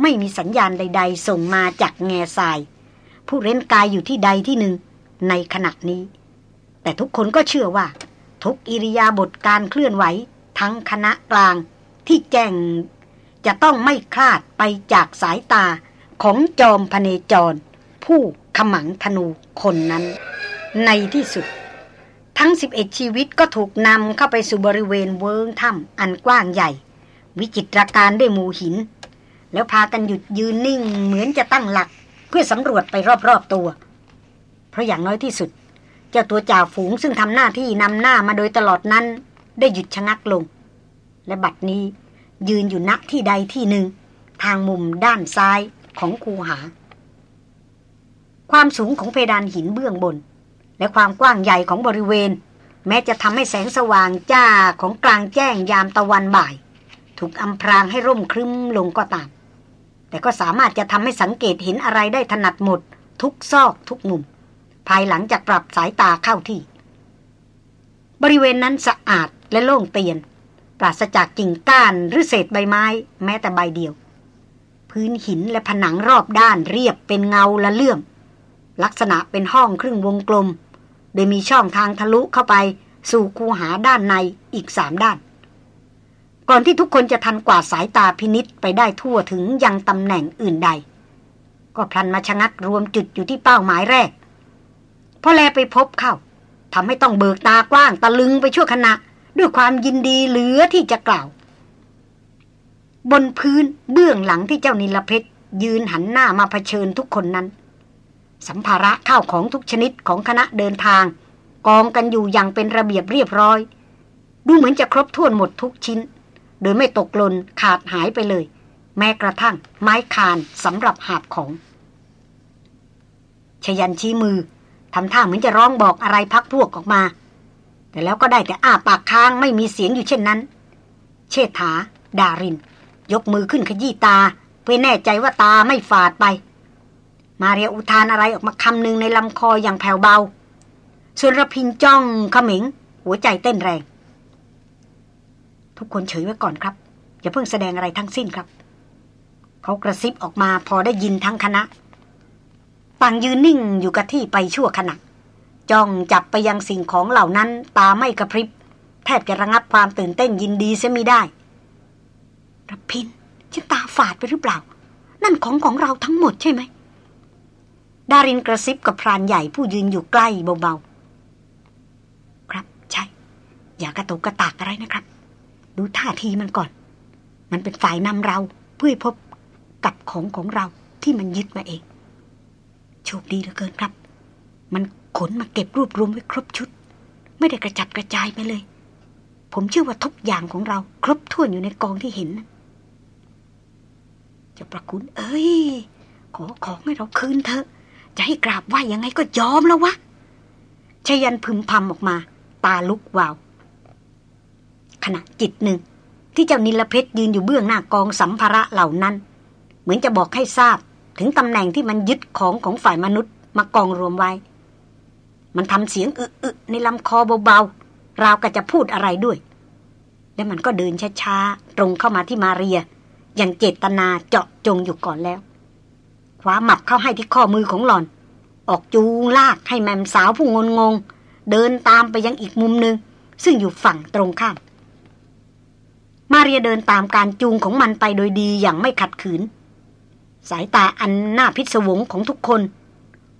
ไม่มีสัญญาณใด ๆ ส่งมาจากแง่ทราย ผู้เร้นกายอยู่ที่ใดที่หนึ่งในขณะนี้ แต่ทุกคนก็เชื่อว่า ทุกอิริยาบถการเคลื่อนไหวทั้งคณะกลางที่แจ้งจะต้องไม่คลาดไปจากสายตาของจอมพเนจร ผู้ขมังธนูคนนั้น ในที่สุด ทั้ง 11 ชีวิตก็ถูกนำเข้าไปสู่บริเวณเวิงถ้ำอันกว้างใหญ่ วิจิตรการด้วยหมู่หิน แล้วพากันหยุดยืนนิ่งเหมือนจะตั้งหลัก เพื่อสำรวจไปรอบๆตัว เพราะอย่างน้อยที่สุด เจ้าตัวจ่าฝูงซึ่งทำหน้าที่นำหน้ามาโดยตลอดนั้น ได้หยุดชะงักลง และบัดนี้ยืนอยู่ณที่ใดที่หนึ่ง ทางมุมด้านซ้ายของคูหา ความสูงของเพดานหินเบื้องบน และความกว้างใหญ่ของบริเวณ แม้จะทำให้แสงสว่างจ้าของกลางแจ้งยามตะวันบ่าย ถูกอำพรางให้ร่มครึ้มลงก็ตาม แต่ก็สามารถจะทำให้สังเกตเห็นอะไรได้ถนัดหมด ทุกซอกทุกมุม ภายหลังจากปรับสายตาเข้าที่ บริเวณนั้นสะอาดและโล่งเตียน ปราศจากกิ่งก้านหรือเศษใบไม้ แม้แต่ใบเดียว พื้นหินและผนังรอบด้านเรียบเป็นเงาละเลื่อมลักษณะเป็นห้องครึ่งวงกลม โดยมีช่องทางทะลุเข้าไปสู่คูหาด้านในอีกสามด้าน ก่อนที่ทุกคนจะทันกว่าสายตาพินิษไปได้ทั่วถึงยังตำแหน่งอื่นใด ก็พลันมาชะงักรวมจุดอยู่ที่เป้าหมายแรกพอแลไปพบเข้าทำให้ต้องเบิกตากว้างตะลึงไปชั่วขณะ ด้วยความยินดีเหลือที่จะกล่าว บนพื้นเบื้องหลังที่เจ้านิลเพชรยืนหันหน้ามาเผชิญทุกคนนั้น สัมภาระข้าวของทุกชนิดของคณะเดินทาง กองกันอยู่อย่างเป็นระเบียบเรียบร้อย ดูเหมือนจะครบถ้วนหมดทุกชิ้น โดยไม่ตกหล่นขาดหายไปเลย แม้กระทั่งไม้คานสำหรับหาบของชยันชี้มือทำท่าเหมือนจะร้องบอกอะไรพักพวกออกมา แต่แล้วก็ได้แต่อ้าปากค้างไม่มีเสียงอยู่เช่นนั้น เชษฐา ดาริน ยกมือขึ้นขยี้ตา เพื่อแน่ใจว่าตาไม่ฝาดไป มาเรียอุทานอะไรออกมาคำหนึ่งในลำคออย่างแผ่วเบา ส่วนระพินจ้องขมิง หัวใจเต้นแรง ทุกคนเฉยไว้ก่อนครับ อย่าเพิ่งแสดงอะไรทั้งสิ้นครับ เขากระซิบออกมาพอได้ยินทั้งคณะ ต่างยืนนิ่งอยู่กับที่ไปชั่วขณะจ้องจับไปยังสิ่งของเหล่านั้น ตาไม่กระพริบ แทบจะระงับความตื่นเต้นยินดีเสียไม่ได้ระพินฉันตาฝาดไปหรือเปล่า นั่นของของเราทั้งหมดใช่ไหม ดารินกระซิบกับพรานใหญ่ผู้ยืนอยู่ใกล้เบาๆ ครับ ใช่ อย่ากระตุกกระตากอะไรนะครับ ดูท่าทีมันก่อน มันเป็นฝ่ายนำเราเพื่อพบกับของของเราที่มันยึดมาเอง โชคดีเหลือเกินครับ มันขนมาเก็บรวบรวมไว้ครบชุด ไม่ได้กระจัดกระจายไปเลย ผมเชื่อว่าทุกอย่างของเรา ครบถ้วนอยู่ในกองที่เห็นจะประคุณเอ้ย ขอของให้เราคืนเถอะ จะให้กราบไหวยังไงก็ยอมแล้ววะชยันพึมพำออกมา ตาลุกวาว ขณะจิตหนึ่ง ที่เจ้านิลเพชรยืนอยู่เบื้องหน้ากองสัมภาระเหล่านั้น เหมือนจะบอกให้ทราบ ถึงตำแหน่งที่มันยึดของของฝ่ายมนุษย์ มากองรวมไว้ มันทำเสียงอึอึในลำคอเบาๆราวกับจะพูดอะไรด้วย แล้วมันก็เดินช้าๆตรงเข้ามาที่มาเรีย อย่างเจตนาเจาะจงอยู่ก่อนแล้ว คว้าหมับเข้าให้ที่ข้อมือของหล่อน ออกจูงลากให้แมมสาวผู้งนงง เดินตามไปยังอีกมุมหนึ่งซึ่งอยู่ฝั่งตรงข้าม มาเรียเดินตามการจูงของมันไปโดยดีอย่างไม่ขัดขืน สายตาอันน่าพิศวงของทุกคน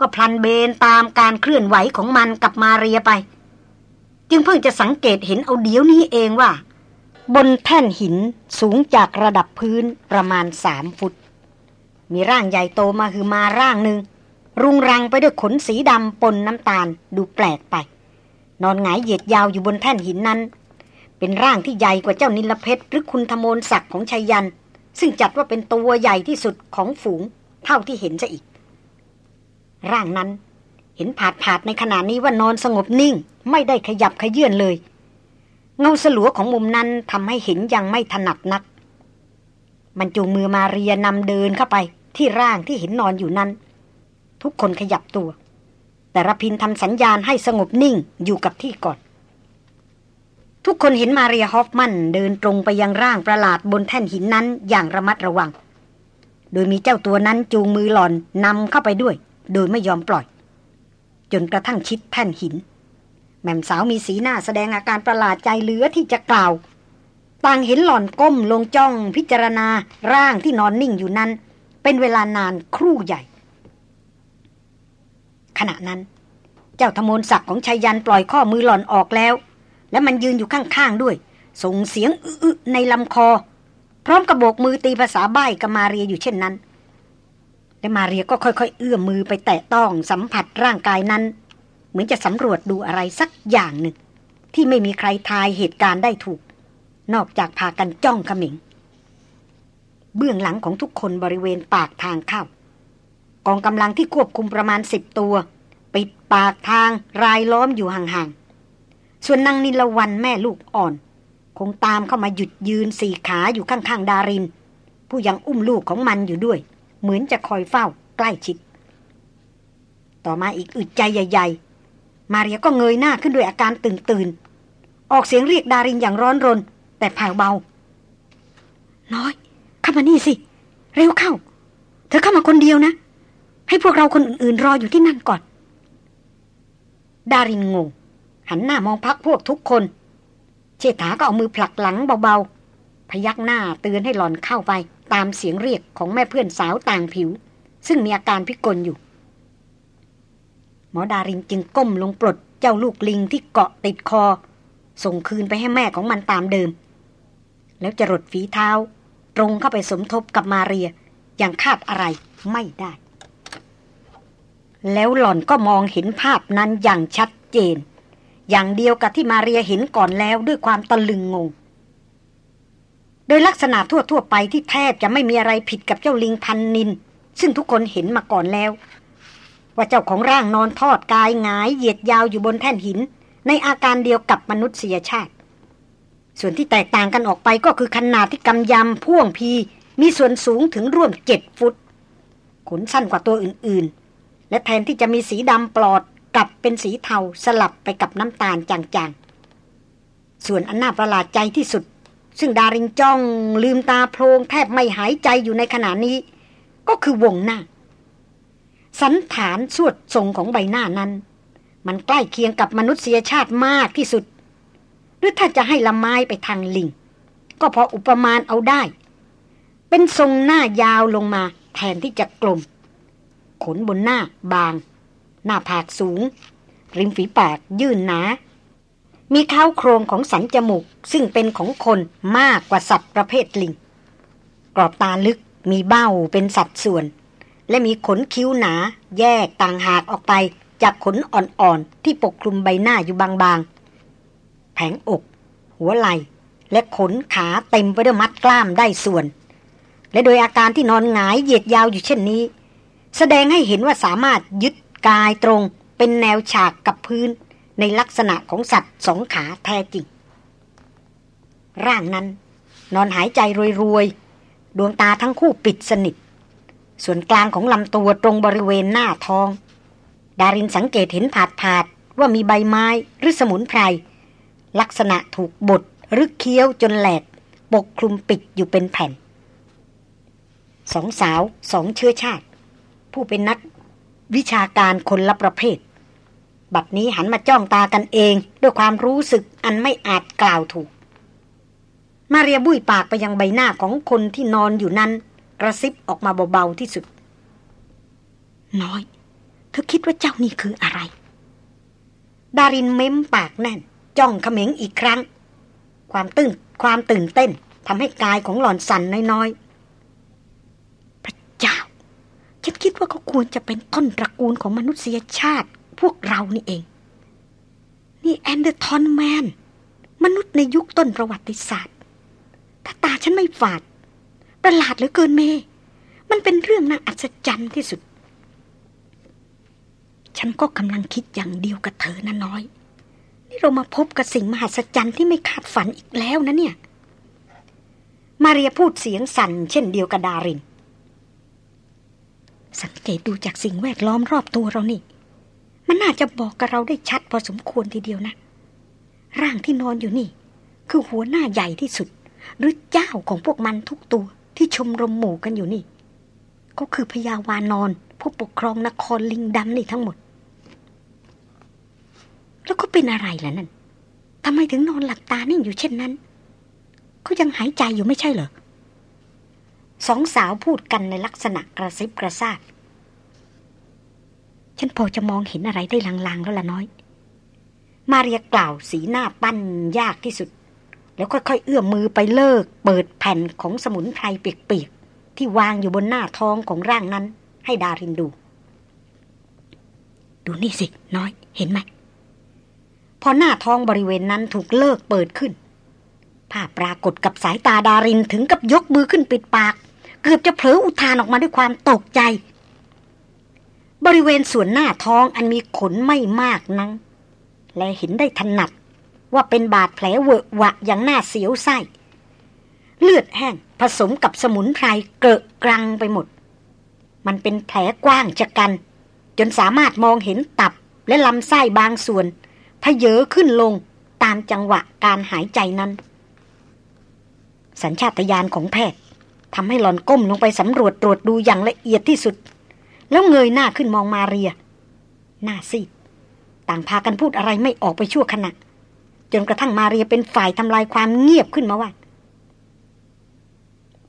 ก็พลันเบนตามการเคลื่อนไหวของมันกับมาเรียไป จึงเพิ่งจะสังเกตเห็นเอาเดี๋ยวนี้เองว่า บนแท่นหินสูงจากระดับพื้นประมาณสามฟุต มีร่างใหญ่โตมาคือมาร่างหนึ่ง รุงรังไปด้วยขนสีดำปนน้ำตาลดูแปลกไป นอนหงายเหยียดยาวอยู่บนแท่นหินนั้น เป็นร่างที่ใหญ่กว่าเจ้านิลเพชรหรือคุณธมนศักดิ์ของชัยยัน ซึ่งจัดว่าเป็นตัวใหญ่ที่สุดของฝูง เท่าที่เห็นจะอีก ร่างนั้นเห็นผาดผาดในขณะนี้ว่านอนสงบนิ่ง ไม่ได้ขยับขยื่นเลย เงาสลัวของมุมนั้นทำให้เห็นยังไม่ถนัดนัก มันจูงมือมาเรียนำเดินเข้าไป ที่ร่างที่เห็นนอนอยู่นั้น ทุกคนขยับตัว แต่ระพินทำสัญญาณให้สงบนิ่งอยู่กับที่ก่อน ทุกคนเห็นมาเรียฮอฟมันเดินตรงไปยังร่างประหลาดบนแท่นหินนั้นอย่างระมัดระวัง โดยมีเจ้าตัวนั้นจูงมือหล่อนนำเข้าไปด้วย โดยไม่ยอมปล่อย จนกระทั่งชิดแท่นหิน แม่มสาวมีสีหน้าแสดงอาการประหลาดใจเหลือที่จะกล่าวต่างเห็นหล่อนก้มลงจ้องพิจารณาร่างที่นอนนิ่งอยู่นั้น เป็นเวลานานครู่ใหญ่ ขณะนั้น เจ้าธมนศักดิ์ของชายยันปล่อยข้อมือหล่อนออกแล้ว และมันยืนอยู่ข้างๆด้วย ส่งเสียงอึในลำคอ พร้อมกระโบกมือตีภาษาใบ้กับมาเรียอยู่เช่นนั้น และมาเรียก็ค่อยๆ เอื้อมมือไปแตะต้องสัมผัสร่างกายนั้น เหมือนจะสำรวจดูอะไรสักอย่างหนึ่ง ที่ไม่มีใครทายเหตุการณ์ได้ถูก นอกจากพากันจ้องขมิง เบื้องหลังของทุกคนบริเวณปากทางเข้ากองกำลังที่ควบคุมประมาณสิบตัว ปิดปากทางรายล้อมอยู่ห่างๆ ส่วนนางนิลวันแม่ลูกอ่อน คงตามเข้ามาหยุดยืนสี่ขาอยู่ข้างๆ ดาริน ผู้ยังอุ้มลูกของมันอยู่ด้วย เหมือนจะคอยเฝ้าใกล้ชิด ต่อมาอีกอึดใจใหญ่ ๆ มาเรียก็เงยหน้าขึ้นด้วยอาการตื่นตื่นออกเสียงเรียกดารินอย่างร้อนรน แต่แผ่วเบา น้อย เข้ามานี่สิ เร็วเข้า เธอเข้ามาคนเดียวนะ ให้พวกเราคนอื่นๆ รออยู่ที่นั่นก่อน ดารินงง หันหน้ามองพักพวกทุกคน เชษฐาก็เอามือผลักหลังเบาๆ พยักหน้าเตือนให้หลอนเข้าไป ตามเสียงเรียกของแม่เพื่อนสาวต่างผิว ซึ่งมีอาการพิกลอยู่ หมอดารินจึงก้มลงปลดเจ้าลูกลิงที่เกาะติดคอ ส่งคืนไปให้แม่ของมันตามเดิมแล้วจะรดฝีเท้า รงเข้าไปสมทบกับมาเรีย อย่างคาดอะไรไม่ได้ แล้วหล่อนก็มองเห็นภาพนั้นอย่างชัดเจน อย่างเดียวกับที่มาเรียเห็นก่อนแล้วด้วยความตะลึงงง โดยลักษณะทั่วๆไปที่แทบจะไม่มีอะไรผิดกับเจ้าลิงพันนิน ซึ่งทุกคนเห็นมาก่อนแล้ว ว่าเจ้าของร่างนอนทอดกายหงายเหยียดยาวอยู่บนแท่นหิน ในอาการเดียวกับมนุษยชาติ ส่วนที่แตกต่างกันออกไปก็คือขนาดที่กำยำพ่วงพี มีส่วนสูงถึงร่วมเจ็ดฟุต ขนสั้นกว่าตัวอื่นๆ และแทนที่จะมีสีดำปลอดกลับเป็นสีเทาสลับไปกับน้ำตาลจางๆ ส่วนอันน่าประหลาดใจที่สุด ซึ่งดาริงจ้องลืมตาโพลงแทบไม่หายใจอยู่ในขณะนี้ ก็คือวงหน้า สันฐานสวดทรงของใบหน้านั้น มันใกล้เคียงกับมนุษยชาติมากที่สุด หรือถ้าจะให้ละไม้ไปทางลิง ก็พออุปมาณเอาได้ เป็นทรงหน้ายาวลงมา แทนที่จะกลม ขนบนหน้าบาง หน้าผากสูง ริมฝีปากยื่นหนา มีเข้าโครงของสันจมูก ซึ่งเป็นของคนมากกว่าสัตว์ประเภทลิง กรอบตาลึกมีเบ้าเป็นสัดส่วน และมีขนคิ้วหนา แยกต่างหากออกไปจากขนอ่อนๆ ที่ปกคลุมใบหน้าอยู่บางๆ ผงอก หัวไหล่และขนขาเต็มไปด้วยมัดกล้ามได้ส่วน และโดยอาการที่นอนหงายเหยียดยาวอยู่เช่นนี้ แสดงให้เห็นว่าสามารถยึดกายตรงเป็นแนวฉากกับพื้นในลักษณะของสัตว์สองขาแท้จริง ร่างนั้น นอนหายใจรวยๆ ดวงตาทั้งคู่ปิดสนิท ส่วนกลางของลำตัวตรงบริเวณหน้าท้อง ดารินสังเกตเห็นผาดผาดว่ามีใบไม้หรือสมุนไพร ลักษณะถูกบดหรือเคี้ยวจนแหลก ปกคลุมปิดอยู่เป็นแผ่น สองสาวสองเชื้อชาติ ผู้เป็นนักวิชาการคนละประเภท บัดนี้หันมาจ้องตากันเอง ด้วยความรู้สึกอันไม่อาจกล่าวถูก มาเรียบุ้ยปากไปยังใบหน้าของคนที่นอนอยู่นั้น กระซิบออกมาเบาๆที่สุด น้อย เธอคิดว่าเจ้านี่คืออะไร ดารินเม้มปากแน่น จ้องเขม็งอีกครั้ง ความตื่นความตื่นเต้นทำให้กายของหล่อนสั่นน้อยๆ พระเจ้า ฉันคิดว่าเขาควรจะเป็นต้นตระกูลของมนุษยชาติ พวกเรานี่เอง Neanderthal Man มนุษย์ในยุคต้นประวัติศาสตร์ ถ้าตาฉันไม่ฝาด ประหลาดเหลือเกินเมย์ มันเป็นเรื่องน่าอัศจรรย์ที่สุด ฉันก็กำลังคิดอย่างเดียวกับเธอนะน้อย นี่เรามาพบกับสิ่งมหัศจรรย์ที่ไม่คาดฝันอีกแล้วนะเนี่ย มาเรียพูดเสียงสั่นเช่นเดียวกับดาริน สังเกตดูจากสิ่งแวดล้อมรอบตัวเรานี่ มันน่าจะบอกกับเราได้ชัดพอสมควรทีเดียวนะ ร่างที่นอนอยู่นี่ คือหัวหน้าใหญ่ที่สุด หรือเจ้าของพวกมันทุกตัวที่ชมรมหมู่กันอยู่นี่ ก็คือพญาวานอนผู้ปกครองนครลิงดำนี่ทั้งหมด แล้วก็เป็นอะไรล่ะนั่นทำไมถึงนอนหลับตานิ่งอยู่เช่นนั้น เขายังหายใจอยู่ไม่ใช่เหรอสองสาวพูดกันในลักษณะกระซิบกระซาบฉันพอจะมองเห็นอะไรได้ลางๆแล้วละน้อย มาเรียกล่าวสีหน้าปั้นยากที่สุด แล้วค่อยๆเอื้อมมือไปเลิก เปิดแผ่นของสมุนไพรเปียกๆ ที่วางอยู่บนหน้าท้องของร่างนั้น ให้ดารินดู ดูนี่สิ น้อยเห็นไหม พอหน้าท้องบริเวณนั้นถูกเลิกเปิดขึ้น ภาพปรากฏกับสายตาดารินถึงกับยกมือขึ้นปิดปาก เกือบจะเผลออุทานออกมาด้วยความตกใจ บริเวณส่วนหน้าท้องอันมีขนไม่มากนังและเห็นได้ถนัดว่าเป็นบาดแผลเวอะหวะอย่างหน่าเสียวไส้ เลือดแห้งผสมกับสมุนไพรเกลอะกรังไปหมด มันเป็นแผลกว้างชะกัน จนสามารถมองเห็นตับและลำไส้บางส่วน พเยอขึ้นลงตามจังหวะการหายใจนั้น สัญชาตญาณของแพทย์ทำให้หลอนก้มลงไปสำรวจตรวจดูอย่างละเอียดที่สุด แล้วเงยหน้าขึ้นมองมาเรีย หน้าซีดต่างพากันพูดอะไรไม่ออกไปชั่วขณะจนกระทั่งมาเรียเป็นฝ่ายทำลายความเงียบขึ้นมาว่า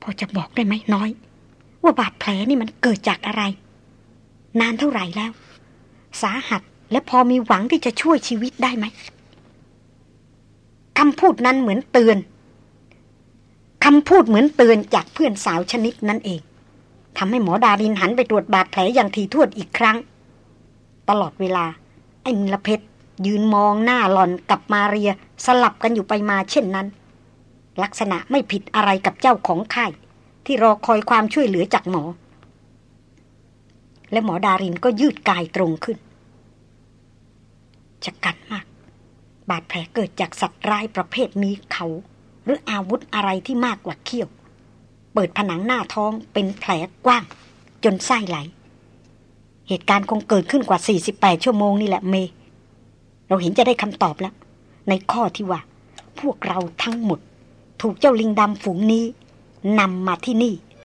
พอจะบอกได้ไหมน้อย ว่าบาดแผลนี่มันเกิดจากอะไร นานเท่าไหร่แล้ว สาหัส และพอมีหวังที่จะช่วยชีวิตได้ไหมคำพูดนั้นเหมือนเตือนคำพูดเหมือนเตือนจากเพื่อนสาวชนิดนั่นเองทำให้หมอดารินหันไปตรวจบาดแผลอย่างทีท่วนอีกครั้ง ตลอดเวลา ไอ้นิลเพชรยืนมองหน้าหลอนกับมาเรียสลับกันอยู่ไปมาเช่นนั้น ลักษณะไม่ผิดอะไรกับเจ้าของค่ายที่รอคอยความช่วยเหลือจากหมอ และหมอดารินก็ยืดกายตรงขึ้น จะกันมาก บาดแผลเกิดจากสัตว์ร้ายประเภทมีเขา หรืออาวุธอะไรที่มากกว่าเขี้ยว เปิดผนังหน้าท้องเป็นแผลกว้าง จนไส้ไหล เหตุการณ์คงเกิดขึ้นกว่า 48 ชั่วโมงนี่แหละเม เราเห็นจะได้คำตอบแล้ว ในข้อที่ว่า พวกเราทั้งหมด ถูกเจ้าลิงดำฝูงนี้นำมาที่นี่